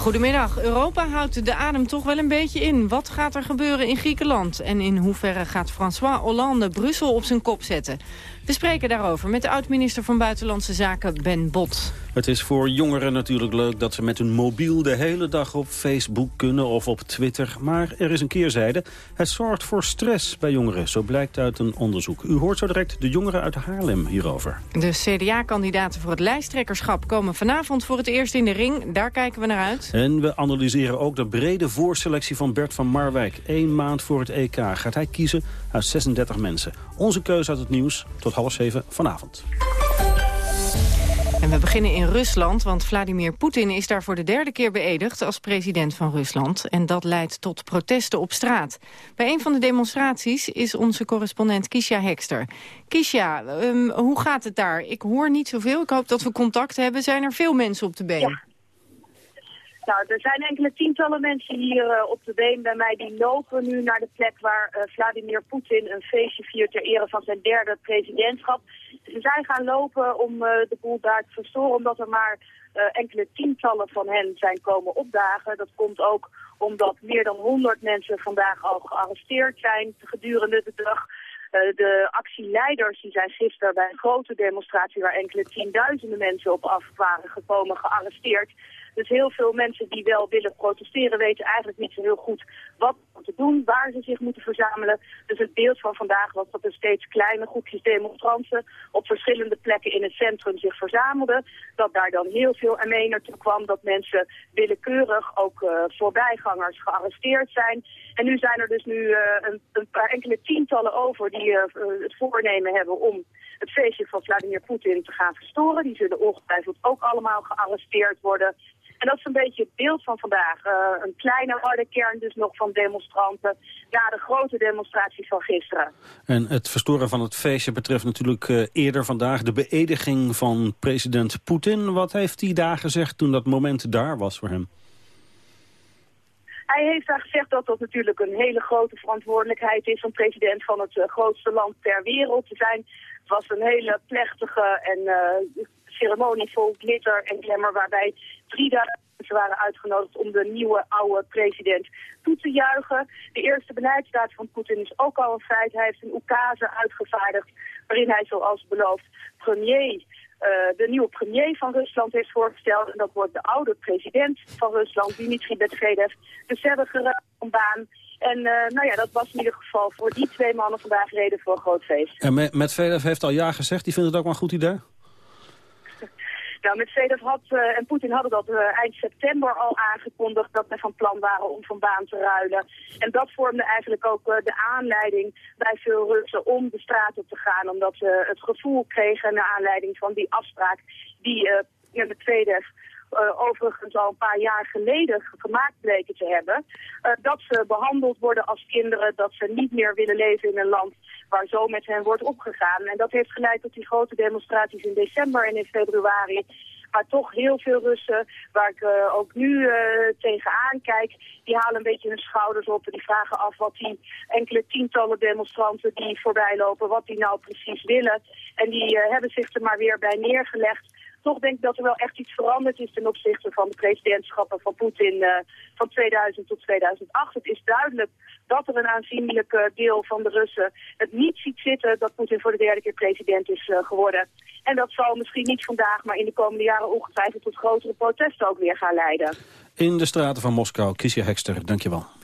Goedemiddag. Europa houdt de adem toch wel een beetje in. Wat gaat er gebeuren in Griekenland? En in hoeverre gaat François Hollande Brussel op zijn kop zetten? We spreken daarover met de oud-minister van Buitenlandse Zaken Ben Bot. Het is voor jongeren natuurlijk leuk dat ze met hun mobiel de hele dag op Facebook kunnen of op Twitter. Maar er is een keerzijde. Het zorgt voor stress bij jongeren, zo blijkt uit een onderzoek. U hoort zo direct de jongeren uit Haarlem hierover. De CDA-kandidaten voor het lijsttrekkerschap komen vanavond voor het eerst in de ring. Daar kijken we naar uit. En we analyseren ook de brede voorselectie van Bert van Marwijk. Eén maand voor het EK gaat hij kiezen uit 36 mensen. Onze keuze uit het nieuws tot half zeven vanavond. En we beginnen in Rusland, want Vladimir Poetin is daar voor de derde keer beëdigd als president van Rusland. En dat leidt tot protesten op straat. Bij een van de demonstraties is onze correspondent Kisha Hekster. Kisha, um, hoe gaat het daar? Ik hoor niet zoveel, ik hoop dat we contact hebben. Zijn er veel mensen op de been? Nou, er zijn enkele tientallen mensen hier uh, op de been bij mij die lopen nu naar de plek waar uh, Vladimir Poetin een feestje viert ter ere van zijn derde presidentschap. Ze zijn gaan lopen om uh, de boel daar te verstoren, omdat er maar enkele tientallen van hen zijn komen opdagen. Dat komt ook omdat meer dan 100 mensen vandaag al gearresteerd zijn gedurende de dag. de actieleiders die zijn gisteren bij een grote demonstratie waar enkele tienduizenden mensen op af waren gekomen gearresteerd. Dus heel veel mensen die wel willen protesteren weten eigenlijk niet zo heel goed wat te doen, waar ze zich moeten verzamelen. Dus het beeld van vandaag was dat er steeds kleine groepjes demonstranten op verschillende plekken in het centrum zich verzamelden. Dat daar dan heel veel mee naartoe kwam, dat mensen willekeurig, ook uh, voorbijgangers, gearresteerd zijn. En nu zijn er dus nu uh, een, een, paar enkele tientallen over die uh, het voornemen hebben om het feestje van Vladimir Poetin te gaan verstoren. Die zullen ongetwijfeld ook allemaal gearresteerd worden. En dat is een beetje het beeld van vandaag. Uh, een kleine harde kern dus nog van demonstranten na de grote demonstraties van gisteren. En het verstoren van het feestje betreft natuurlijk uh, eerder vandaag de beëdiging van president Poetin. Wat heeft hij daar gezegd toen dat moment daar was voor hem? Hij heeft daar gezegd dat dat natuurlijk een hele grote verantwoordelijkheid is om president van het uh, grootste land ter wereld te zijn. Het was een hele plechtige en ceremonie vol glitter en glamour waarbij 3000 mensen waren uitgenodigd om de nieuwe oude president toe te juichen. De eerste beleidsstaat van Poetin is ook al een feit. Hij heeft een oekase uitgevaardigd waarin hij zoals beloofd premier, uh, de nieuwe premier van Rusland heeft voorgesteld. En dat wordt de oude president van Rusland, Dmitri Medvedev. Geruimd een baan. En uh, nou ja, dat was in ieder geval voor die twee mannen vandaag reden voor een groot feest. En Medvedev heeft al ja gezegd, die vindt het ook wel een goed idee? Nou, Medvedev had uh, en Poetin hadden dat uh, eind september al aangekondigd dat ze van plan waren om van baan te ruilen. En dat vormde eigenlijk ook uh, de aanleiding bij veel Russen om de straat op te gaan. Omdat ze het gevoel kregen naar aanleiding van die afspraak die Medvedev uh, overigens al een paar jaar geleden gemaakt bleken te hebben. Dat ze behandeld worden als kinderen, dat ze niet meer willen leven in een land waar zo met hen wordt opgegaan. En dat heeft geleid tot die grote demonstraties in december en in februari. Maar toch heel veel Russen, waar ik uh, ook nu uh, tegenaan kijk, die halen een beetje hun schouders op en die vragen af wat die enkele tientallen demonstranten die voorbij lopen, wat die nou precies willen. En die uh, hebben zich er maar weer bij neergelegd toch denk ik dat er wel echt iets veranderd is ten opzichte van de presidentschappen van Poetin uh, van 2000 tot 2008. Het is duidelijk dat er een aanzienlijk uh, deel van de Russen het niet ziet zitten dat Poetin voor de derde keer president is uh, geworden. En dat zal misschien niet vandaag, maar in de komende jaren ongetwijfeld tot grotere protesten ook weer gaan leiden. In de straten van Moskou, Kiesja Hekster, dankjewel.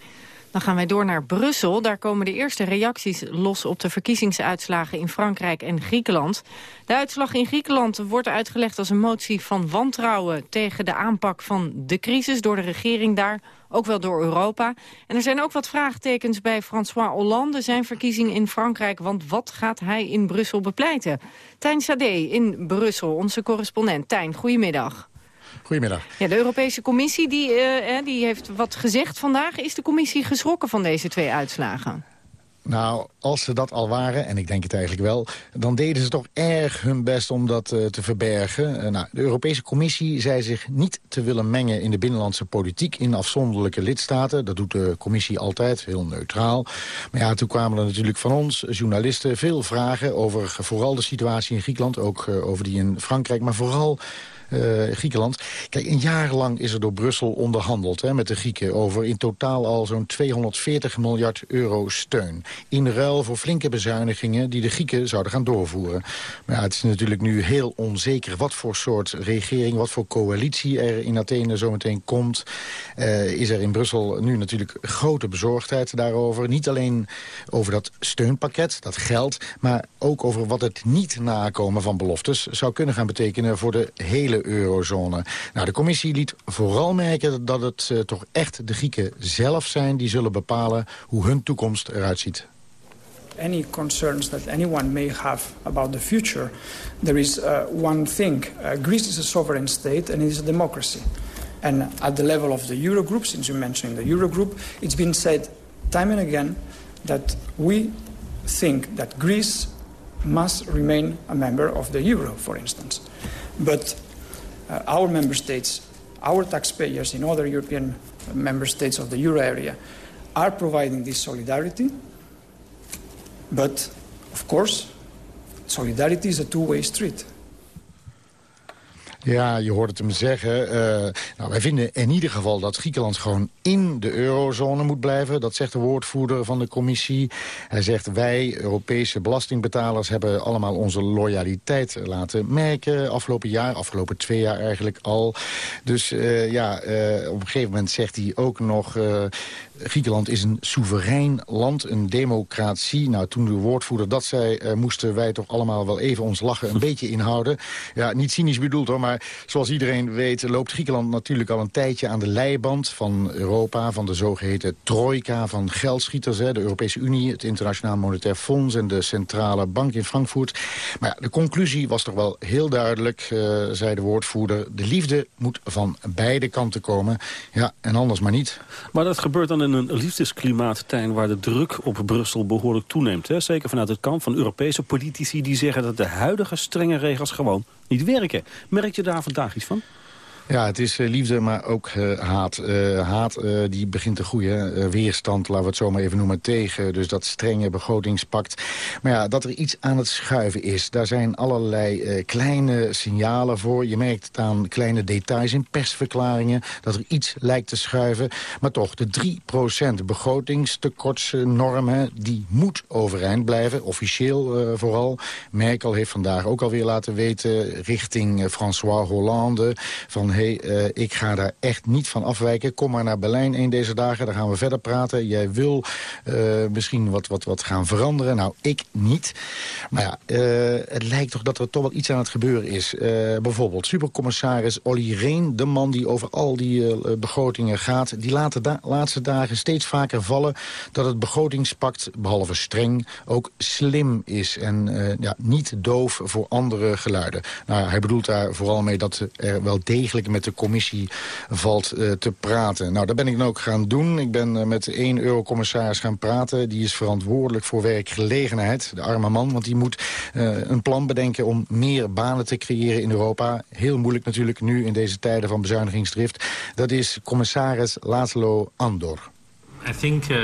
Dan gaan wij door naar Brussel. Daar komen de eerste reacties los op de verkiezingsuitslagen in Frankrijk en Griekenland. De uitslag in Griekenland wordt uitgelegd als een motie van wantrouwen tegen de aanpak van de crisis door de regering daar, ook wel door Europa. En er zijn ook wat vraagtekens bij François Hollande, zijn verkiezing in Frankrijk, want wat gaat hij in Brussel bepleiten? Tijn Sade in Brussel, onze correspondent. Tijn, goedemiddag. Goedemiddag. Ja, de Europese Commissie die, uh, die heeft wat gezegd vandaag. Is de Commissie geschrokken van deze twee uitslagen? Nou, als ze dat al waren, en ik denk het eigenlijk wel... dan deden ze toch erg hun best om dat uh, te verbergen. Uh, nou, de Europese Commissie zei zich niet te willen mengen... in de binnenlandse politiek in afzonderlijke lidstaten. Dat doet de Commissie altijd, heel neutraal. Maar ja, toen kwamen er natuurlijk van ons, journalisten... veel vragen over vooral de situatie in Griekenland... ook uh, over die in Frankrijk, maar vooral Griekenland. Kijk, een jaar lang is er door Brussel onderhandeld hè, met de Grieken... over in totaal al zo'n 240 miljard euro steun. In ruil voor flinke bezuinigingen die de Grieken zouden gaan doorvoeren. Maar ja, het is natuurlijk nu heel onzeker wat voor soort regering... wat voor coalitie er in Athene zometeen komt. Uh, is er in Brussel nu natuurlijk grote bezorgdheid daarover. Niet alleen over dat steunpakket, dat geld... maar ook over wat het niet nakomen van beloftes... zou kunnen gaan betekenen voor de hele eurozone. Nou, de commissie liet vooral merken dat het uh, toch echt de Grieken zelf zijn... die zullen bepalen hoe hun toekomst eruit ziet. Any concerns that anyone may have about the future, there is uh, one thing. Uh, Greece is a sovereign state and it is a democracy. And at the level of the Eurogroup, since you mentioned the Eurogroup, it's been said time and again that we think that Greece must remain a member of the euro, for instance. But Uh, our member states our taxpayers in other European member states of the euro area are providing this solidarity. But, of course, solidarity is a two-way street. Ja, je hoort het hem zeggen. Uh, nou, wij vinden in ieder geval dat Griekenland gewoon in de eurozone moet blijven. Dat zegt de woordvoerder van de commissie. Hij zegt wij, Europese belastingbetalers, hebben allemaal onze loyaliteit laten merken. Afgelopen jaar, afgelopen twee jaar eigenlijk al. Dus uh, ja, uh, op een gegeven moment zegt hij ook nog... Griekenland is een soeverein land, een democratie. Nou, toen de woordvoerder dat zei, uh, moesten wij toch allemaal wel even ons lachen een beetje inhouden. Ja, niet cynisch bedoeld hoor, maar zoals iedereen weet loopt Griekenland natuurlijk al een tijdje aan de leiband van Europa, van de zogeheten trojka van geldschieters, hè, de Europese Unie, het Internationaal Monetair Fonds en de Centrale Bank in Frankfurt. Maar ja, de conclusie was toch wel heel duidelijk, uh, zei de woordvoerder. De liefde moet van beide kanten komen. Ja, en anders maar niet. Maar dat gebeurt dan in een liefdesklimaat, Tijn, waar de druk op Brussel behoorlijk toeneemt. Hè? Zeker vanuit het kamp van Europese politici die zeggen dat de huidige strenge regels gewoon niet werken. Merk je daar vandaag iets van? Ja, het is uh, liefde, maar ook uh, haat. Uh, haat die begint te groeien. weerstand, laten we het zo maar even noemen, tegen. Dus dat strenge begrotingspact. Maar ja, dat er iets aan het schuiven is. Daar zijn allerlei kleine signalen voor. Je merkt het aan kleine details in persverklaringen. Dat er iets lijkt te schuiven. Maar toch, de 3% begrotingstekortsnorm... die moet overeind blijven. Officieel vooral. Merkel heeft vandaag ook alweer laten weten... richting François Hollande... van hey, uh, ik ga daar echt niet van afwijken. Kom maar naar Berlijn een deze dagen, daar gaan we verder praten. Jij wil uh, misschien wat, wat, wat gaan veranderen. Nou, ik niet. Maar ja, uh, het lijkt toch dat er toch wel iets aan het gebeuren is. bijvoorbeeld supercommissaris Olly Reen, de man die over al die begrotingen gaat... die laat de laatste dagen steeds vaker vallen dat het begrotingspact, behalve streng, ook slim is. En ja, niet doof voor andere geluiden. Nou, hij bedoelt daar vooral mee dat er wel degelijk met de commissie valt uh, te praten. Nou, dat ben ik dan ook gaan doen. Ik ben uh, met één eurocommissaris gaan praten. Die is verantwoordelijk voor werkgelegenheid. De arme man, want die moet uh, een plan bedenken... om meer banen te creëren in Europa. Heel moeilijk natuurlijk nu in deze tijden van bezuinigingsdrift. Dat is commissaris Laszlo Andor. I think uh,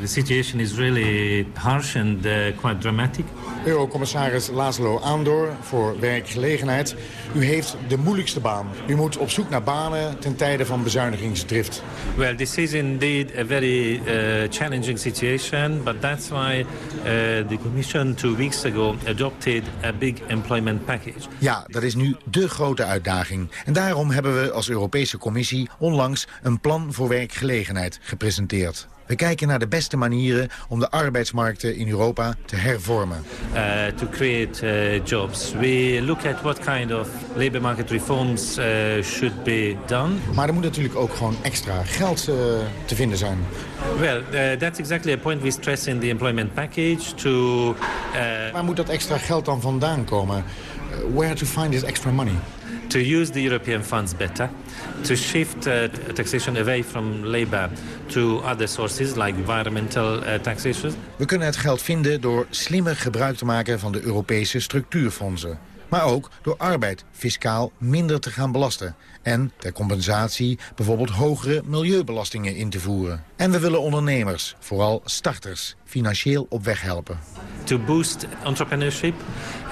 the situation is really harsh and uh, quite dramatic. Eurocommissaris Laszlo Andor voor werkgelegenheid. U heeft de moeilijkste baan. U moet op zoek naar banen ten tijde van bezuinigingsdrift. Well, this is indeed a very uh, challenging situation, but that's why uh, the Commission two weeks ago adopted a big employment package. Ja, dat is nu de grote uitdaging. En daarom hebben we als Europese Commissie onlangs een plan voor werkgelegenheid gepresenteerd. We kijken naar de beste manieren om de arbeidsmarkten in Europa te hervormen. Uh, to create uh, jobs. We look at what kind of labor market reforms uh, should be done. Maar er moet natuurlijk ook gewoon extra geld uh, te vinden zijn. Well, that's exactly a point we stress in the employment package. To, Waar moet dat extra geld dan vandaan komen? where to find this extra money? To use the European funds better to shift uh, taxation away from labor to other sources like environmental uh, taxation. We kunnen het geld vinden door slimmer gebruik te maken van de Europese structuurfondsen. Maar ook door arbeid fiscaal minder te gaan belasten. En ter compensatie bijvoorbeeld hogere milieubelastingen in te voeren. En we willen ondernemers, vooral starters, financieel op weg helpen. To boost entrepreneurship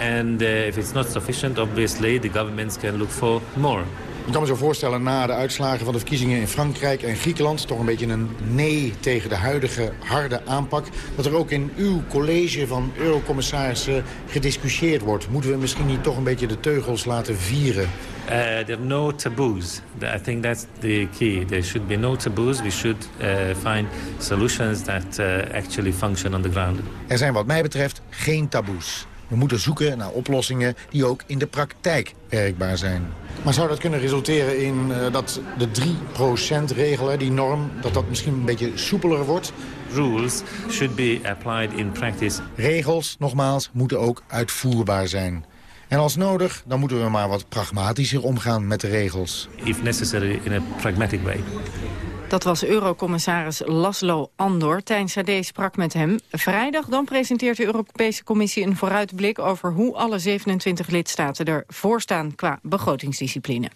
and uh, if it's not sufficient obviously the governments can look for more. Ik kan me zo voorstellen na de uitslagen van de verkiezingen in Frankrijk en Griekenland... toch een beetje een nee tegen de huidige harde aanpak... dat er ook in uw college van eurocommissarissen gediscussieerd wordt. Moeten we misschien niet toch een beetje de teugels laten vieren? Uh, there are no taboos. I think that's the key. There should be no taboos. We should uh, find solutions that uh, actually function on the ground. Er zijn wat mij betreft geen taboes. We moeten zoeken naar oplossingen die ook in de praktijk werkbaar zijn. Maar zou dat kunnen resulteren in uh, dat de 3%-regel, die norm... dat dat misschien een beetje soepeler wordt? Rules should be applied in practice. Regels, nogmaals, moeten ook uitvoerbaar zijn. En als nodig, dan moeten we maar wat pragmatischer omgaan met de regels. If necessary, in a pragmatic way. Dat was Eurocommissaris Laszlo Andor. Tijn Sade sprak met hem. Vrijdag dan presenteert de Europese Commissie een vooruitblik... over hoe alle 27 lidstaten ervoor staan qua begrotingsdiscipline.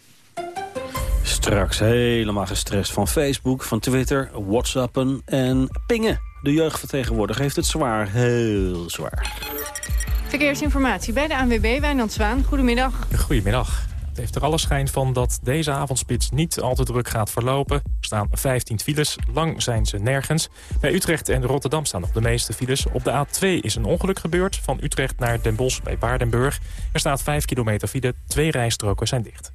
Straks helemaal gestrest van Facebook, van Twitter, Whatsappen en pingen. De jeugdvertegenwoordiger heeft het zwaar, heel zwaar. Verkeersinformatie bij de ANWB, Wijnand Zwaan. Goedemiddag. Goedemiddag. Het heeft er alle schijn van dat deze avondspits niet al te druk gaat verlopen. Er staan 15 files, lang zijn ze nergens. Bij Utrecht en Rotterdam staan nog de meeste files. Op de A2 is een ongeluk gebeurd, van Utrecht naar Den Bosch bij Baardenburg. Er staat 5 kilometer file, twee rijstroken zijn dicht.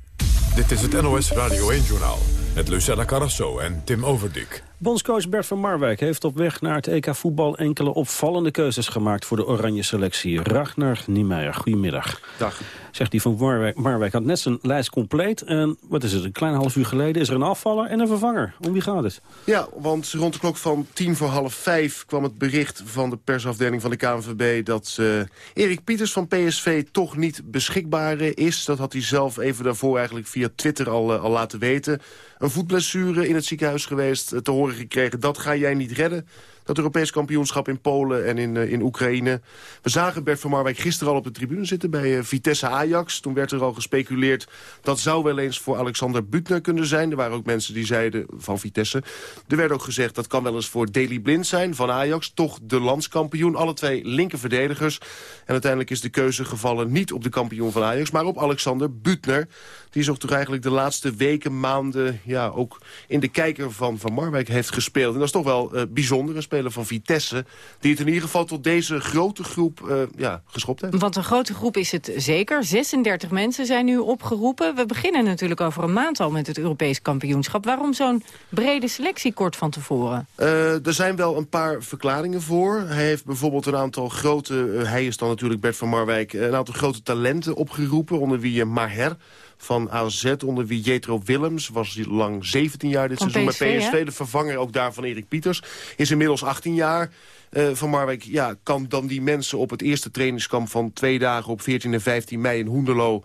Dit is het NOS Radio 1-journaal met Lucella Carrasso en Tim Overdik. Bondscoach Bert van Marwijk heeft op weg naar het EK voetbal enkele opvallende keuzes gemaakt voor de oranje selectie. Ragnar Niemeyer, goedemiddag. Dag. Zegt hij van Marwijk, Marwijk had net zijn lijst compleet. En wat is het, een klein half uur geleden is er een afvaller en een vervanger. Om wie gaat het? Ja, want rond de klok van tien voor half vijf kwam het bericht van de persafdeling van de KNVB... dat uh, Erik Pieters van PSV toch niet beschikbaar is. Dat had hij zelf even daarvoor eigenlijk via Twitter al, uh, al laten weten. Een voetblessure in het ziekenhuis geweest, te horen gekregen... dat ga jij niet redden dat Europees kampioenschap in Polen en in, uh, in Oekraïne. We zagen Bert van Marwijk gisteren al op de tribune zitten bij uh, Vitesse Ajax. Toen werd er al gespeculeerd dat zou wel eens voor Alexander Butner kunnen zijn. Er waren ook mensen die zeiden van Vitesse. Er werd ook gezegd dat kan wel eens voor Daley Blind zijn van Ajax. Toch de landskampioen. Alle twee linker verdedigers. En uiteindelijk is de keuze gevallen niet op de kampioen van Ajax, maar op Alexander Butner. Die zich toch eigenlijk de laatste weken, maanden... ja, ook in de kijker van Van Marwijk heeft gespeeld. En dat is toch wel uh, bijzonder, een speler van Vitesse... die het in ieder geval tot deze grote groep uh, ja, geschopt heeft. Want een grote groep is het zeker. 36 mensen zijn nu opgeroepen. We beginnen natuurlijk over een maand al met het Europees kampioenschap. Waarom zo'n brede selectie kort van tevoren? Uh, er zijn wel een paar verklaringen voor. Hij heeft bijvoorbeeld een aantal grote... hij is dan natuurlijk Bert van Marwijk... een aantal grote talenten opgeroepen, onder wie Maher van AZ, onder wie Jetro Willems. Was lang 17 jaar dit van seizoen PSV, bij PSV. Hè? De vervanger ook daar van Erik Pieters. Is inmiddels 18 jaar. Uh, van Marwijk ja, kan dan die mensen op het eerste trainingskamp van twee dagen... op 14 en 15 mei in Hoenderloo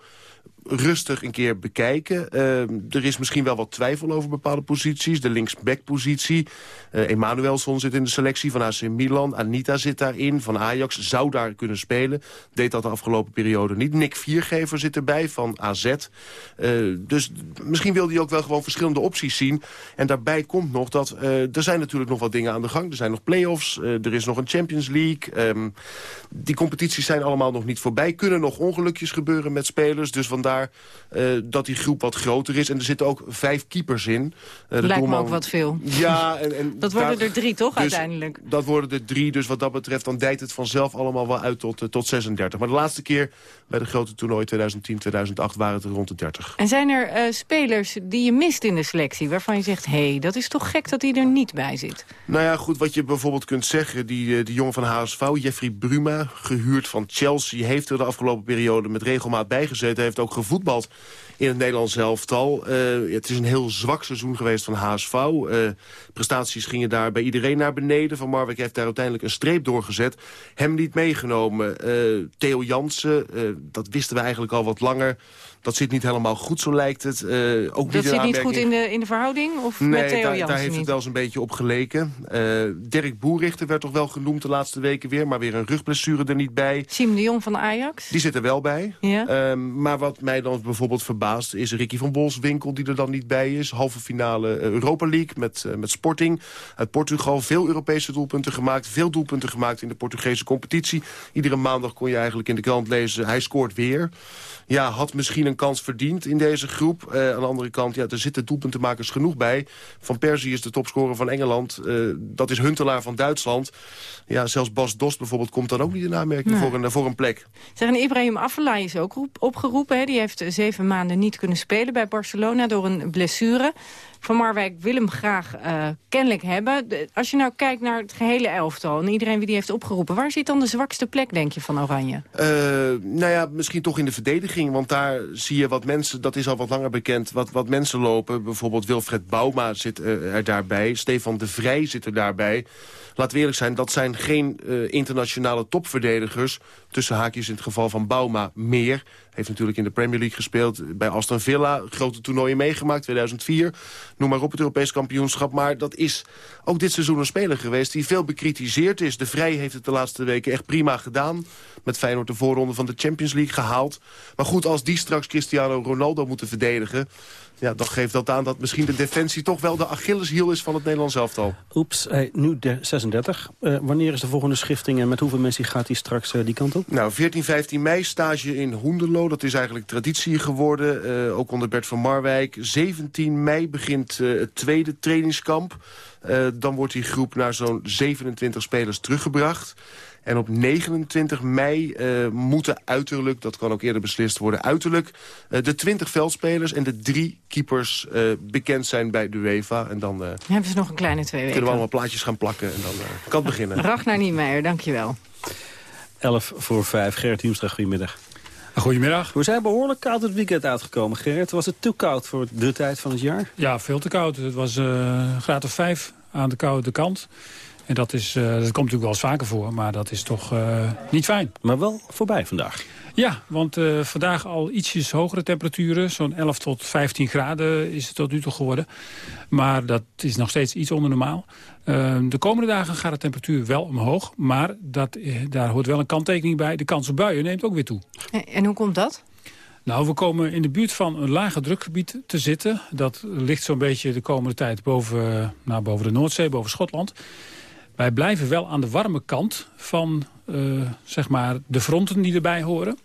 rustig een keer bekijken. Uh, er is misschien wel wat twijfel over bepaalde posities. De linksback-positie. Uh, Emanuelson zit in de selectie van AC Milan. Anita zit daarin. Van Ajax zou daar kunnen spelen. Deed dat de afgelopen periode niet. Nick Viergever zit erbij van AZ. Uh, dus misschien wil hij ook wel gewoon verschillende opties zien. En daarbij komt nog dat er zijn natuurlijk nog wat dingen aan de gang. Er zijn nog play-offs. er is nog een Champions League. Um, die competities zijn allemaal nog niet voorbij. Kunnen nog ongelukjes gebeuren met spelers. Dus vandaar uh, dat die groep wat groter is. En er zitten ook vijf keepers in. Uh, Lijkt doelman... me ook wat veel. Ja, en, en dat worden daar... er drie, toch, dus, uiteindelijk? Dat worden er drie, dus wat dat betreft... dan dijt het vanzelf allemaal wel uit tot, uh, tot 36. Maar de laatste keer bij de grote toernooi 2010, 2008 waren het er rond de 30. En zijn er spelers die je mist in de selectie... waarvan je zegt, hé, hey, dat is toch gek dat hij er niet bij zit? Nou ja, goed, wat je bijvoorbeeld kunt zeggen... die, die jongen van HSV, Jeffrey Bruma, gehuurd van Chelsea... heeft er de afgelopen periode met regelmaat bijgezeten. heeft ook gevoetbald in het Nederlands elftal. Uh, het is een heel zwak seizoen geweest van HSV. Uh, prestaties gingen daar bij iedereen naar beneden. Van Marwijk heeft daar uiteindelijk een streep doorgezet. Hem niet meegenomen. Uh, Theo Jansen, dat wisten we eigenlijk al wat langer. Dat zit niet helemaal goed, zo lijkt het. Uh, ook dat niet zit niet goed in de, in de verhouding? Of nee, met Theo daar, Jansen daar heeft niet? het wel eens een beetje op geleken. Uh, Dirk Boerichter werd toch wel genoemd de laatste weken weer... maar weer een rugblessure er niet bij. Siem de Jong van Ajax? Die zit er wel bij. Ja. Uh, maar wat mij dan bijvoorbeeld verbaast... is Ricky van Bolswinkel die er dan niet bij is. Halve finale Europa League met, met Sporting uit Portugal. Veel Europese doelpunten gemaakt. Veel doelpunten gemaakt in de Portugese competitie. Iedere maandag kon je eigenlijk in de krant lezen... hij scoort weer. Ja, had misschien een kans verdiend in deze groep. Uh, aan de andere kant, ja, er zitten doelpuntenmakers genoeg bij. Van Persie is de topscorer van Engeland. Uh, dat is Huntelaar van Duitsland. Ja, zelfs Bas Dost bijvoorbeeld komt dan ook niet in aanmerking nee. voor, een, voor een plek. Zeggen, Ibrahim Afellay is ook opgeroepen. Hè? Die heeft zeven maanden niet kunnen spelen bij Barcelona door een blessure. Van Marwijk wil hem graag uh, kennelijk hebben. Als je nou kijkt naar het gehele elftal en iedereen wie die heeft opgeroepen... waar zit dan de zwakste plek, denk je, van Oranje? Uh, nou ja, misschien toch in de verdediging. Want daar zie je wat mensen, dat is al wat langer bekend... wat, wat mensen lopen. Bijvoorbeeld Wilfred Bouma zit uh, er daarbij. Stefan de Vrij zit er daarbij. We eerlijk zijn, dat zijn geen uh, internationale topverdedigers. Tussen haakjes in het geval van Bouma meer. Heeft natuurlijk in de Premier League gespeeld. Bij Aston Villa, grote toernooien meegemaakt, 2004. Noem maar op het Europees kampioenschap. Maar dat is ook dit seizoen een speler geweest die veel bekritiseerd is. De Vrij heeft het de laatste weken echt prima gedaan. Met Feyenoord de voorronde van de Champions League gehaald. Maar goed, als die straks Cristiano Ronaldo moeten verdedigen... Ja, dan geeft dat aan dat misschien de defensie toch wel de Achilleshiel is van het Nederlands elftal. Oeps, hey, nu de 36. Uh, wanneer is de volgende schifting en met hoeveel mensen gaat hij straks uh, die kant op? Nou, 14, 15 mei stage in Hoenderlo. Dat is eigenlijk traditie geworden, uh, ook onder Bert van Marwijk. 17 mei begint het tweede trainingskamp. dan wordt die groep naar zo'n 27 spelers teruggebracht. En op 29 mei uh, moeten uiterlijk, dat kan ook eerder beslist worden... uiterlijk uh, de 20 veldspelers en de drie keepers uh, bekend zijn bij de UEFA. En dan hebben ze nog een kleine twee weken. Kunnen we allemaal plaatjes gaan plakken en dan kan het beginnen. Ragnar Niemeyer, dankjewel. 11 voor 5. Gerrit Hiemstra, goedemiddag. Goedemiddag. We zijn behoorlijk koud het weekend uitgekomen, Gerrit. Was het te koud voor de tijd van het jaar? Ja, veel te koud. Het was uh, graad of 5 aan de koude kant. En dat, is, uh, dat komt natuurlijk wel eens vaker voor, maar dat is toch uh, niet fijn. Maar wel voorbij vandaag. Ja, want uh, vandaag al ietsjes hogere temperaturen. Zo'n 11 tot 15 graden is het tot nu toe geworden. Maar dat is nog steeds iets onder normaal. de komende dagen gaat de temperatuur wel omhoog. Maar dat, daar hoort wel een kanttekening bij. De kans op buien neemt ook weer toe. En hoe komt dat? Nou, we komen in de buurt van een lage drukgebied te zitten. Dat ligt zo'n beetje de komende tijd boven, nou, boven de Noordzee, boven Schotland. Wij blijven wel aan de warme kant van uh, zeg maar de fronten die erbij horen.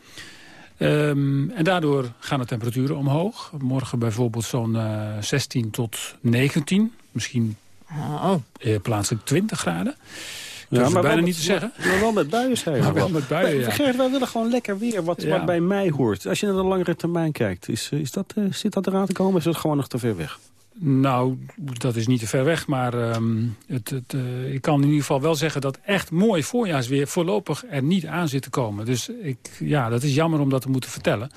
Um, en daardoor gaan de temperaturen omhoog. Morgen bijvoorbeeld zo'n uh, 16 tot 19. Misschien oh. uh, plaatselijk 20 graden. Ja, maar bijna met, niet te zeggen. Maar wel met buien, Maar wel met buien, ja. Wij willen gewoon lekker weer, wat, ja. wat bij mij hoort. Als je naar de langere termijn kijkt, is, is dat, uh, zit dat eraan te komen? Is dat gewoon nog te ver weg? Nou, dat is niet te ver weg, maar um, het, het, uh, ik kan in ieder geval wel zeggen... dat echt mooi voorjaarsweer voorlopig er niet aan zit te komen. Dus ik, ja, dat is jammer om dat te moeten vertellen.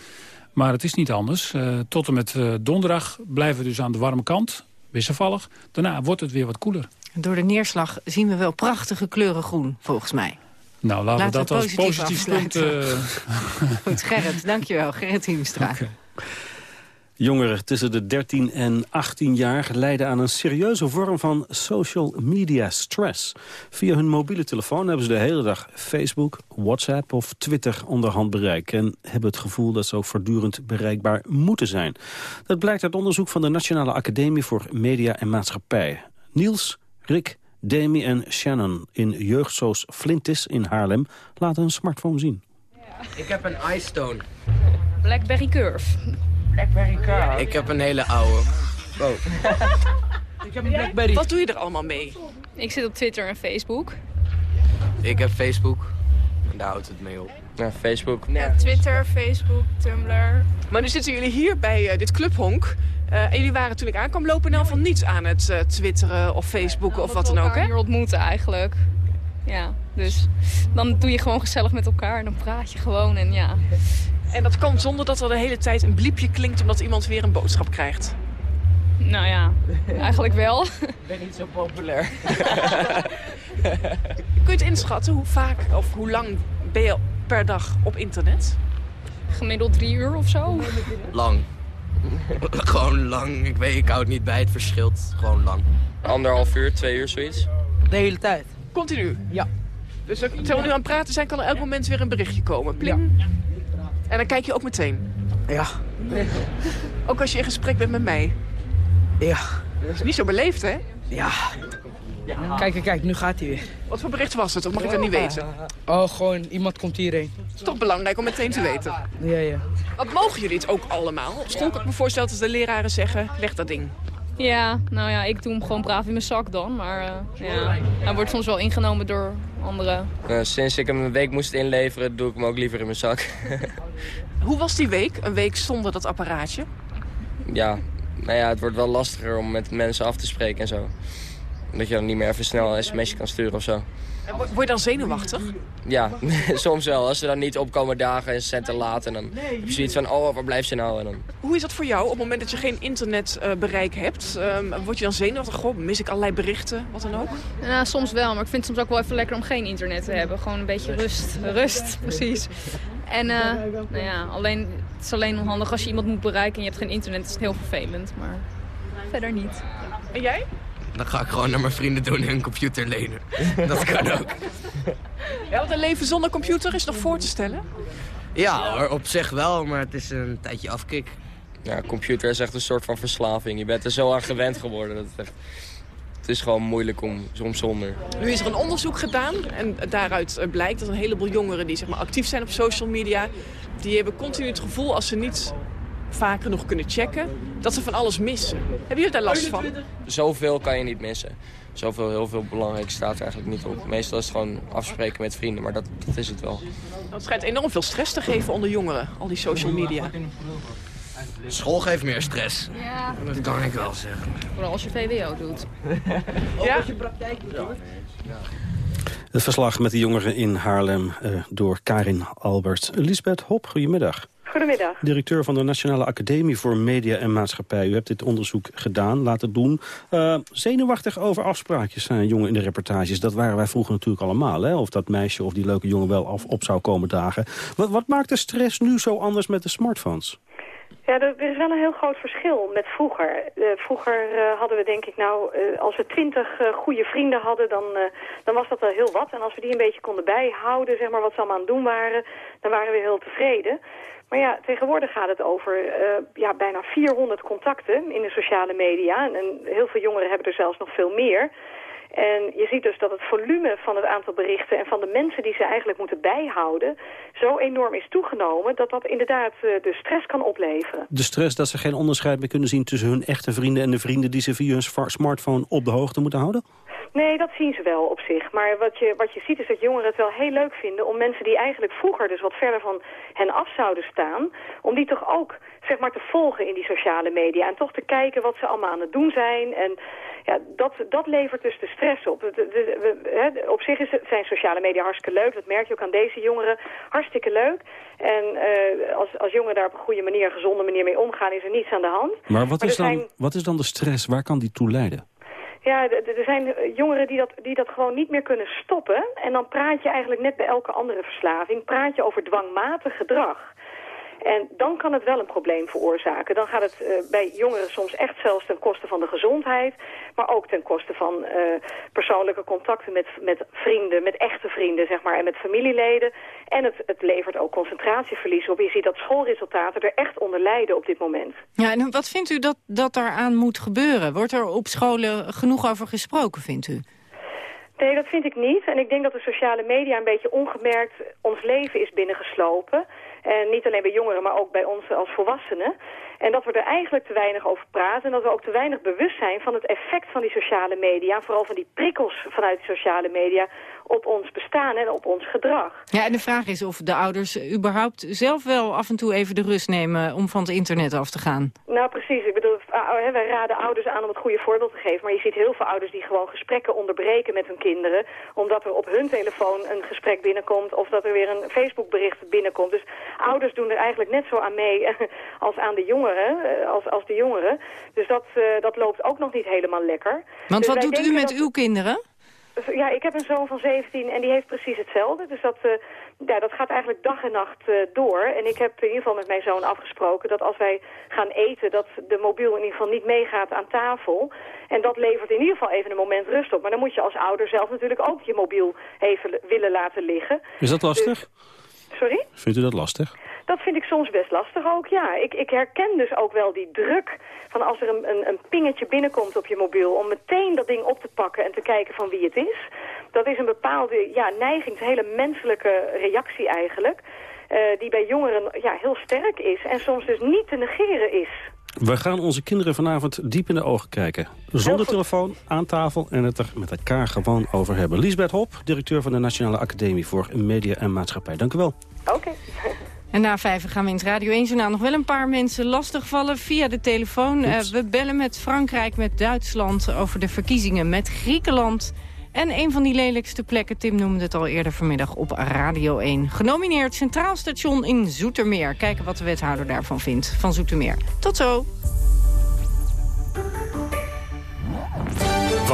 Maar het is niet anders. Uh, tot en met uh, donderdag blijven we dus aan de warme kant, wisselvallig. Daarna wordt het weer wat koeler. Door de neerslag zien we wel prachtige kleuren groen, volgens mij. Nou, laten, laten we dat als positief punt... Goed, Gerrit, dankjewel. Gerrit Hiemstra. Okay. Jongeren tussen de 13 en 18 jaar lijden aan een serieuze vorm van social media stress. Via hun mobiele telefoon hebben ze de hele dag Facebook, WhatsApp of Twitter onder handbereik... en hebben het gevoel dat ze ook voortdurend bereikbaar moeten zijn. Dat blijkt uit onderzoek van de Nationale Academie voor Media en Maatschappij. Niels, Rick, Demi en Shannon in jeugdsoos Flintis in Haarlem laten een smartphone zien. Ik heb een iStone. Blackberry Curve. Blackberry? Ik heb een hele oude. Wow. ik heb een Blackberry. Wat doe je er allemaal mee? Ik zit op Twitter en Facebook. Ik heb Facebook. En daar houdt het mee op. Ja, Facebook. Ja, Twitter, Facebook, Tumblr. Maar nu zitten jullie hier bij uh, dit clubhonk. Uh, en jullie waren toen ik aankwam lopen nou van niets aan het uh, twitteren of facebooken ja, of wat dan ook, hè? hier ontmoeten eigenlijk. Ja, dus dan doe je gewoon gezellig met elkaar en dan praat je gewoon en ja. En dat kan zonder dat er de hele tijd een bliepje klinkt omdat iemand weer een boodschap krijgt? Nou ja, eigenlijk wel. Ik ben niet zo populair. Kun je het inschatten hoe vaak of hoe lang ben je per dag op internet? Gemiddeld drie uur of zo. Lang. Gewoon lang. Ik weet, ik hou het niet bij. Het verschilt. Gewoon lang. Anderhalf uur, twee uur, zoiets. De hele tijd? Continu? Ja. Dus terwijl we nu aan het praten zijn, kan er elk moment weer een berichtje komen. Pling. Ja. En dan kijk je ook meteen? Ja. Ook als je in gesprek bent met mij? Ja. Dat is niet zo beleefd, hè? Ja. ja. Kijk, kijk, nu gaat hij weer. Wat voor bericht was het? Of mag ik dat niet weten? Oh, gewoon iemand komt hierheen. Het is toch belangrijk om meteen te weten? Ja, ja. Wat mogen jullie het ook allemaal? Op school kan ik me voorstellen dat de leraren zeggen, leg dat ding. Ja, nou ja, ik doe hem gewoon braaf in mijn zak dan. Maar uh, ja, hij wordt soms wel ingenomen door anderen. Uh, sinds ik hem een week moest inleveren, doe ik hem ook liever in mijn zak. Hoe was die week? Een week zonder dat apparaatje? Ja, nou ja, het wordt wel lastiger om met mensen af te spreken en zo. Dat je dan niet meer even snel een sms'je kan sturen of zo. En word je dan zenuwachtig? Ja, soms wel. Als ze dan niet opkomen dagen en ze zijn te laat. En dan heb je zoiets van, oh, waar blijft ze nou? En dan... Hoe is dat voor jou op het moment dat je geen internetbereik uh, hebt? Um, word je dan zenuwachtig? Goh, mis ik allerlei berichten? Wat dan ook? Ja, soms wel. Maar ik vind het soms ook wel even lekker om geen internet te hebben. Gewoon een beetje rust. Rust, precies. En uh, nou ja, alleen, het is alleen onhandig als je iemand moet bereiken en je hebt geen internet. Dat is heel vervelend, maar verder niet. En jij? Dan ga ik gewoon naar mijn vrienden doen en een computer lenen. Dat kan ook. Ja, want een leven zonder computer is nog voor te stellen? Ja hoor, op zich wel, maar het is een tijdje afkik. Ja, computer is echt een soort van verslaving. Je bent er zo aan gewend geworden. Dat het, echt, het is gewoon moeilijk om, om zonder. Nu is er een onderzoek gedaan en daaruit eh, blijkt dat een heleboel jongeren die zeg maar, actief zijn op social media... die hebben continu het gevoel als ze niet vaak genoeg kunnen checken, dat ze van alles missen. Hebben jullie daar last van? Zoveel kan je niet missen. Zoveel, heel veel belangrijk staat er eigenlijk niet op. Meestal is het gewoon afspreken met vrienden, maar dat, dat is het wel. Het schijnt enorm veel stress te geven onder jongeren, al die social media. School geeft meer stress. Ja. Dat kan ik wel zeggen. Vooral als je VWO doet. Ja? Als je praktijk doet. Het verslag met de jongeren in Haarlem uh, door Karin Albert. Lisbeth Hop, goedemiddag. Goedemiddag. Directeur van de Nationale Academie voor Media en Maatschappij. U hebt dit onderzoek gedaan, laten doen. Uh, zenuwachtig over afspraakjes zijn jongen in de reportages. Dat waren wij vroeger natuurlijk allemaal. Hè? Of dat meisje of die leuke jongen wel af, op zou komen dagen. Wat, wat maakt de stress nu zo anders met de smartphones? Ja, er is wel een heel groot verschil met vroeger. Uh, vroeger uh, hadden we denk ik nou, uh, als we twintig goede vrienden hadden, dan, dan was dat wel heel wat. En als we die een beetje konden bijhouden, zeg maar, wat ze allemaal aan het doen waren, dan waren we heel tevreden. Maar ja, tegenwoordig gaat het over ja, bijna 400 contacten in de sociale media. En, heel veel jongeren hebben er zelfs nog veel meer. En je ziet dus dat het volume van het aantal berichten en van de mensen die ze eigenlijk moeten bijhouden zo enorm is toegenomen dat dat inderdaad de stress kan opleveren. De stress dat ze geen onderscheid meer kunnen zien tussen hun echte vrienden en de vrienden die ze via hun smartphone op de hoogte moeten houden? Nee, dat zien ze wel op zich. Maar wat je, wat je ziet is dat jongeren het wel heel leuk vinden om mensen die eigenlijk vroeger dus wat verder van hen af zouden staan, om die toch ook zeg maar te volgen in die sociale media en toch te kijken wat ze allemaal aan het doen zijn. En ja, dat, dat levert dus de stress op. De, de, de, op zich is het, zijn sociale media hartstikke leuk. Dat merk je ook aan deze jongeren. Hartstikke leuk. En uh, als, als jongeren daar op een goede manier, een gezonde manier mee omgaan, is er niets aan de hand. Maar wat, maar is, dan, zijn... wat is dan de stress? Waar kan die toe leiden? Ja, er zijn jongeren die dat, die dat gewoon niet meer kunnen stoppen. En dan praat je eigenlijk net bij elke andere verslaving... praat je over dwangmatig gedrag. En dan kan het wel een probleem veroorzaken. Dan gaat het uh, bij jongeren soms echt zelfs ten koste van de gezondheid... maar ook ten koste van uh, persoonlijke contacten met, met vrienden... met echte vrienden, zeg maar, en met familieleden. En het, het levert ook concentratieverlies op. Je ziet dat schoolresultaten er echt onder lijden op dit moment. Ja, en wat vindt u dat, dat daaraan moet gebeuren? Wordt er op scholen genoeg over gesproken, vindt u? Nee, dat vind ik niet. En ik denk dat de sociale media een beetje ongemerkt ons leven is binnengeslopen. En niet alleen bij jongeren, maar ook bij ons als volwassenen. En dat we er eigenlijk te weinig over praten. En dat we ook te weinig bewust zijn van het effect van die sociale media. Vooral van die prikkels vanuit de sociale media op ons bestaan en op ons gedrag. Ja, en de vraag is of de ouders überhaupt zelf wel af en toe even de rust nemen om van het internet af te gaan. Nou, precies. Ik bedoel, wij raden ouders aan om het goede voorbeeld te geven. Maar je ziet heel veel ouders die gewoon gesprekken onderbreken met hun kinderen. Omdat er op hun telefoon een gesprek binnenkomt of dat er weer een Facebook-bericht binnenkomt. Dus ouders doen er eigenlijk net zo aan mee als aan de jongeren, als, als de jongeren. Dus dat, uh, dat loopt ook nog niet helemaal lekker. Want dus wat doet u met dat... uw kinderen? Ja, ik heb een zoon van 17 en die heeft precies hetzelfde. Dus dat, uh, ja, dat gaat eigenlijk dag en nacht uh, door. En ik heb in ieder geval met mijn zoon afgesproken dat als wij gaan eten... dat de mobiel in ieder geval niet meegaat aan tafel. En dat levert in ieder geval even een moment rust op. Maar dan moet je als ouder zelf natuurlijk ook je mobiel even willen laten liggen. Is dat lastig? Dus, sorry? Vindt u dat lastig? Dat vind ik soms best lastig ook, ja. Ik, ik herken dus ook wel die druk van als er een, een, een pingetje binnenkomt op je mobiel... om meteen dat ding op te pakken en te kijken van wie het is. Dat is een bepaalde ja, neiging, een hele menselijke reactie eigenlijk... Uh, die bij jongeren ja, heel sterk is en soms dus niet te negeren is. We gaan onze kinderen vanavond diep in de ogen kijken. Zonder telefoon, aan tafel en het er met elkaar gewoon over hebben. Liesbeth Hop, directeur van de Nationale Academie voor Media en Maatschappij. Dank u wel. Oké. Okay. En na vijf gaan we in het Radio 1 journaal nog wel een paar mensen lastigvallen via de telefoon. Uh, we bellen met Frankrijk, met Duitsland over de verkiezingen met Griekenland. En een van die lelijkste plekken, Tim noemde het al eerder vanmiddag op Radio 1. Genomineerd Centraal Station in Zoetermeer. Kijken wat de wethouder daarvan vindt, van Zoetermeer. Tot zo.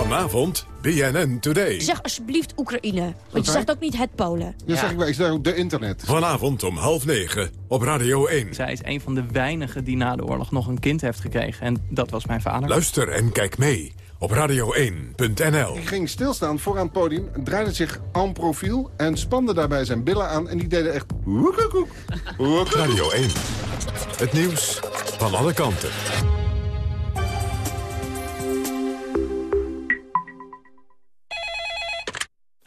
Vanavond BNN Today. Zeg alsjeblieft Oekraïne, want je zegt ook niet het Polen. Ja, zeg ik wel. Ik zeg ook de internet. Vanavond om half negen op Radio 1. Zij is een van de weinigen die na de oorlog nog een kind heeft gekregen. En dat was mijn vader. Luister en kijk mee op radio1.nl. Ik ging stilstaan vooraan het podium, draaide zich en profiel... en spande daarbij zijn billen aan en die deden echt... Radio 1. Het nieuws van alle kanten.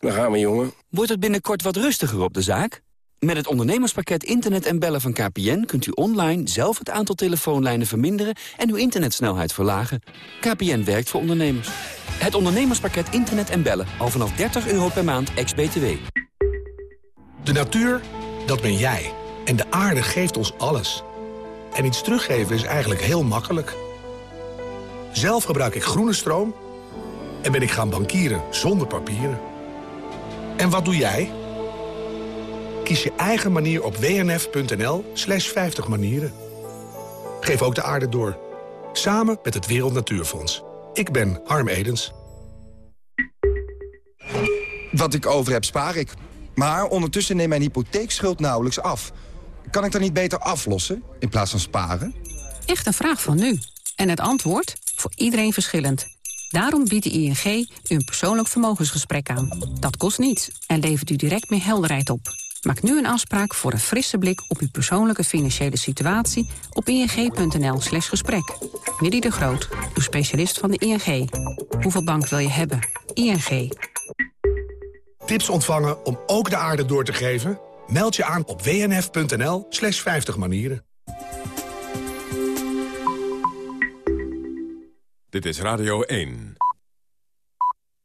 daar gaan we, jongen. Wordt het binnenkort wat rustiger op de zaak? Met het ondernemerspakket Internet en Bellen van KPN... kunt u online zelf het aantal telefoonlijnen verminderen... en uw internetsnelheid verlagen. KPN werkt voor ondernemers. Het ondernemerspakket Internet en Bellen. Al vanaf 30 euro per maand, ex-BTW. De natuur, dat ben jij. En de aarde geeft ons alles. En iets teruggeven is eigenlijk heel makkelijk. Zelf gebruik ik groene stroom... en ben ik gaan bankieren zonder papieren. En wat doe jij... Kies je eigen manier op wnf.nl slash 50 manieren. Geef ook de aarde door. Samen met het Wereld Natuurfonds. Ik ben Harm Edens. Wat ik over heb, spaar ik. Maar ondertussen neemt mijn hypotheekschuld nauwelijks af. Kan ik dan niet beter aflossen in plaats van sparen? Echt een vraag van nu. En het antwoord? Voor iedereen verschillend. Daarom biedt de ING een persoonlijk vermogensgesprek aan. Dat kost niets en levert u direct meer helderheid op. Maak nu een afspraak voor een frisse blik op uw persoonlijke financiële situatie op ing.nl slash gesprek. Willy de Groot, uw specialist van de ING. Hoeveel bank wil je hebben? ING. Tips ontvangen om ook de aarde door te geven? Meld je aan op wnf.nl slash 50 manieren. Dit is Radio 1.